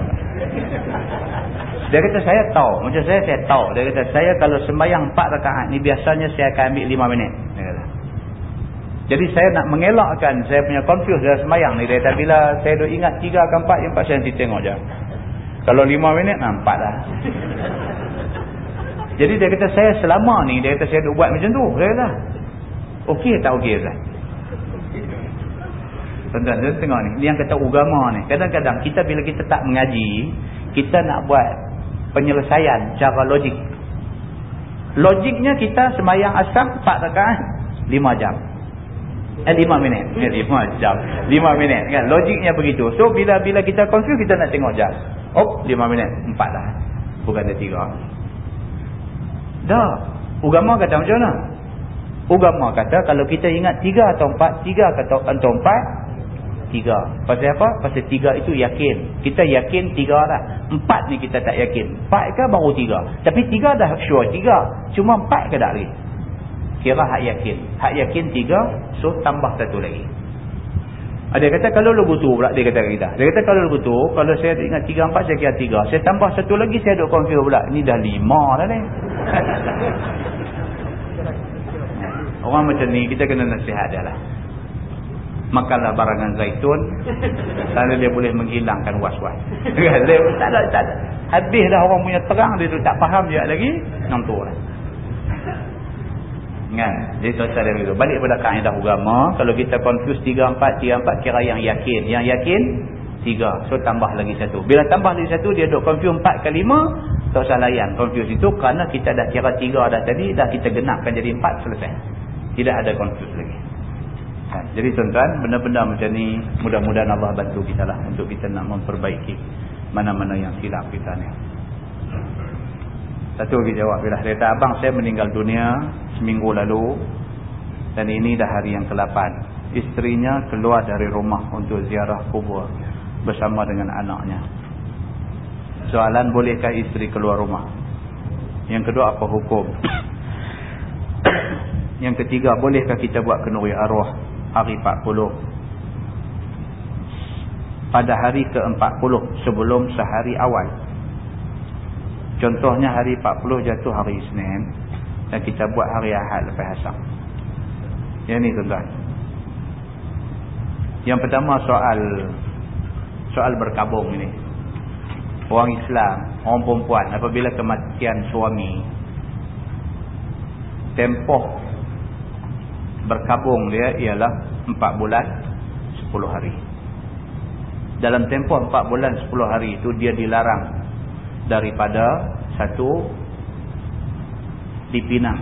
Dia kata, saya tahu. Macam saya, saya tahu. Dia kata, saya kalau semayang empat rakaat ni, biasanya saya akan ambil lima minit. Dia kata. Jadi saya nak mengelakkan saya punya confuse dalam semayang ni. Dia kata bila saya dah ingat tiga ke empat, empat saya nanti tengok je. Kalau lima minit, nampak lah. Jadi dia kata saya selama ni, dia kata saya dah buat macam tu. Dia kata, okey tak okey Ustaz? Tuan-tuan, dia tengok ni. Ni yang kata agama ni. Kadang-kadang kita bila kita tak mengaji, kita nak buat penyelesaian cara logik. Logiknya kita semayang asam 4 rekaan 5 jam. Eh lima minit. Eh lima jam. Lima minit kan. Logiknya begitu. So bila bila kita confuse kita nak tengok jam. Oh lima minit. Empat dah. Bukan ada tiga. Dah. Ugama kata macam mana? Ugama kata kalau kita ingat tiga atau empat. Tiga atau, atau empat. Tiga. Pasal apa? Pasal tiga itu yakin. Kita yakin tiga dah. Empat ni kita tak yakin. Empat ke baru tiga. Tapi tiga dah sure tiga. Cuma empat ke tak lagi? kira hak yakin hak yakin tiga so tambah satu lagi ada kata kalau lu butuh pula dia kata kita dia kata kalau lu butuh kalau saya ingat tiga empat saya kira tiga saya tambah satu lagi saya duk confuse pula ni dah lima dah ni orang macam ni kita kena nasihat dia lah makanlah barangan zaitun kerana dia boleh menghilangkan was-was tak ada, tak ada. habis dah orang punya terang dia tu tak faham dia lagi nampak lah Kan? Jadi selesai dari itu. Balik pada kaedah agama. Kalau kita confuse 3, 4, 3, 4 kira yang yakin. Yang yakin 3. So tambah lagi satu. Bila tambah lagi satu dia duk confuse 4 ke 5. Tak usah layan confuse itu. Kerana kita dah kira 3 dah tadi. Dah kita genapkan jadi 4 selesai. Tidak ada confuse lagi. Kan? Jadi tuan-tuan benda-benda macam ni. Mudah-mudahan Allah bantu kita lah. Untuk kita nak memperbaiki. Mana-mana yang silap kita ni. Satu lagi jawab. Bila kata abang saya meninggal dunia seminggu lalu dan ini dah hari yang ke-8 isterinya keluar dari rumah untuk ziarah kubur bersama dengan anaknya soalan bolehkah isteri keluar rumah yang kedua apa hukum yang ketiga bolehkah kita buat kenuri arwah hari 40 pada hari ke-40 sebelum sehari awal contohnya hari 40 jatuh hari Isnin dan kita buat hari Ahad lepas asar. Yang ni tuan-tuan. Yang pertama soal soal berkabung ini. Orang Islam, orang perempuan apabila kematian suami tempoh berkabung dia ialah 4 bulan 10 hari. Dalam tempoh 4 bulan 10 hari itu dia dilarang daripada satu dipinang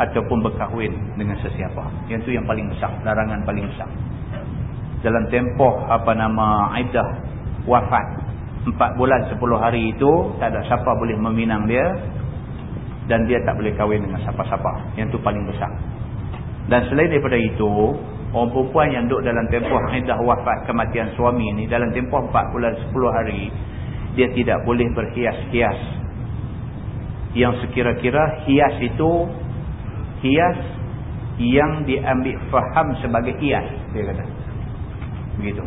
ataupun berkahwin dengan sesiapa. Yang tu yang paling besar larangan paling besar. Dalam tempoh apa nama iddah wafat 4 bulan 10 hari itu tak ada siapa boleh meminang dia dan dia tak boleh kahwin dengan siapa-siapa. Yang tu paling besar. Dan selain daripada itu orang perempuan yang duduk dalam tempoh iddah wafat kematian suami ni dalam tempoh 4 bulan 10 hari dia tidak boleh berhias-hias. Yang sekira-kira hias itu hias yang diambil faham sebagai hias dia kata. Begitu.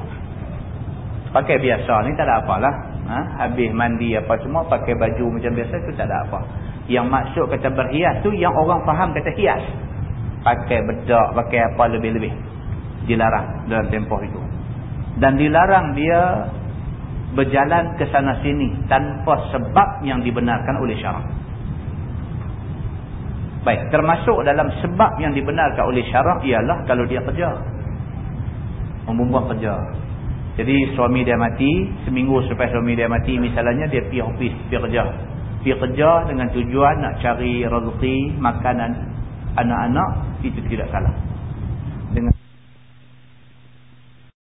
Pakai biasa ni tak ada apalah. Ha? habis mandi apa semua pakai baju macam biasa tu tak ada apa yang maksud kata berhias tu yang orang faham kata hias. Pakai bedak pakai apa lebih-lebih. Dilarang dalam tempoh itu. Dan dilarang dia berjalan ke sana sini tanpa sebab yang dibenarkan oleh syarak. Baik termasuk dalam sebab yang dibenarkan oleh syarak ialah kalau dia kerja. Membuang kerja. Jadi suami dia mati seminggu selepas suami dia mati misalnya dia pergi ofis pergi kerja pergi kerja dengan tujuan nak cari rezeki makanan anak-anak itu tidak salah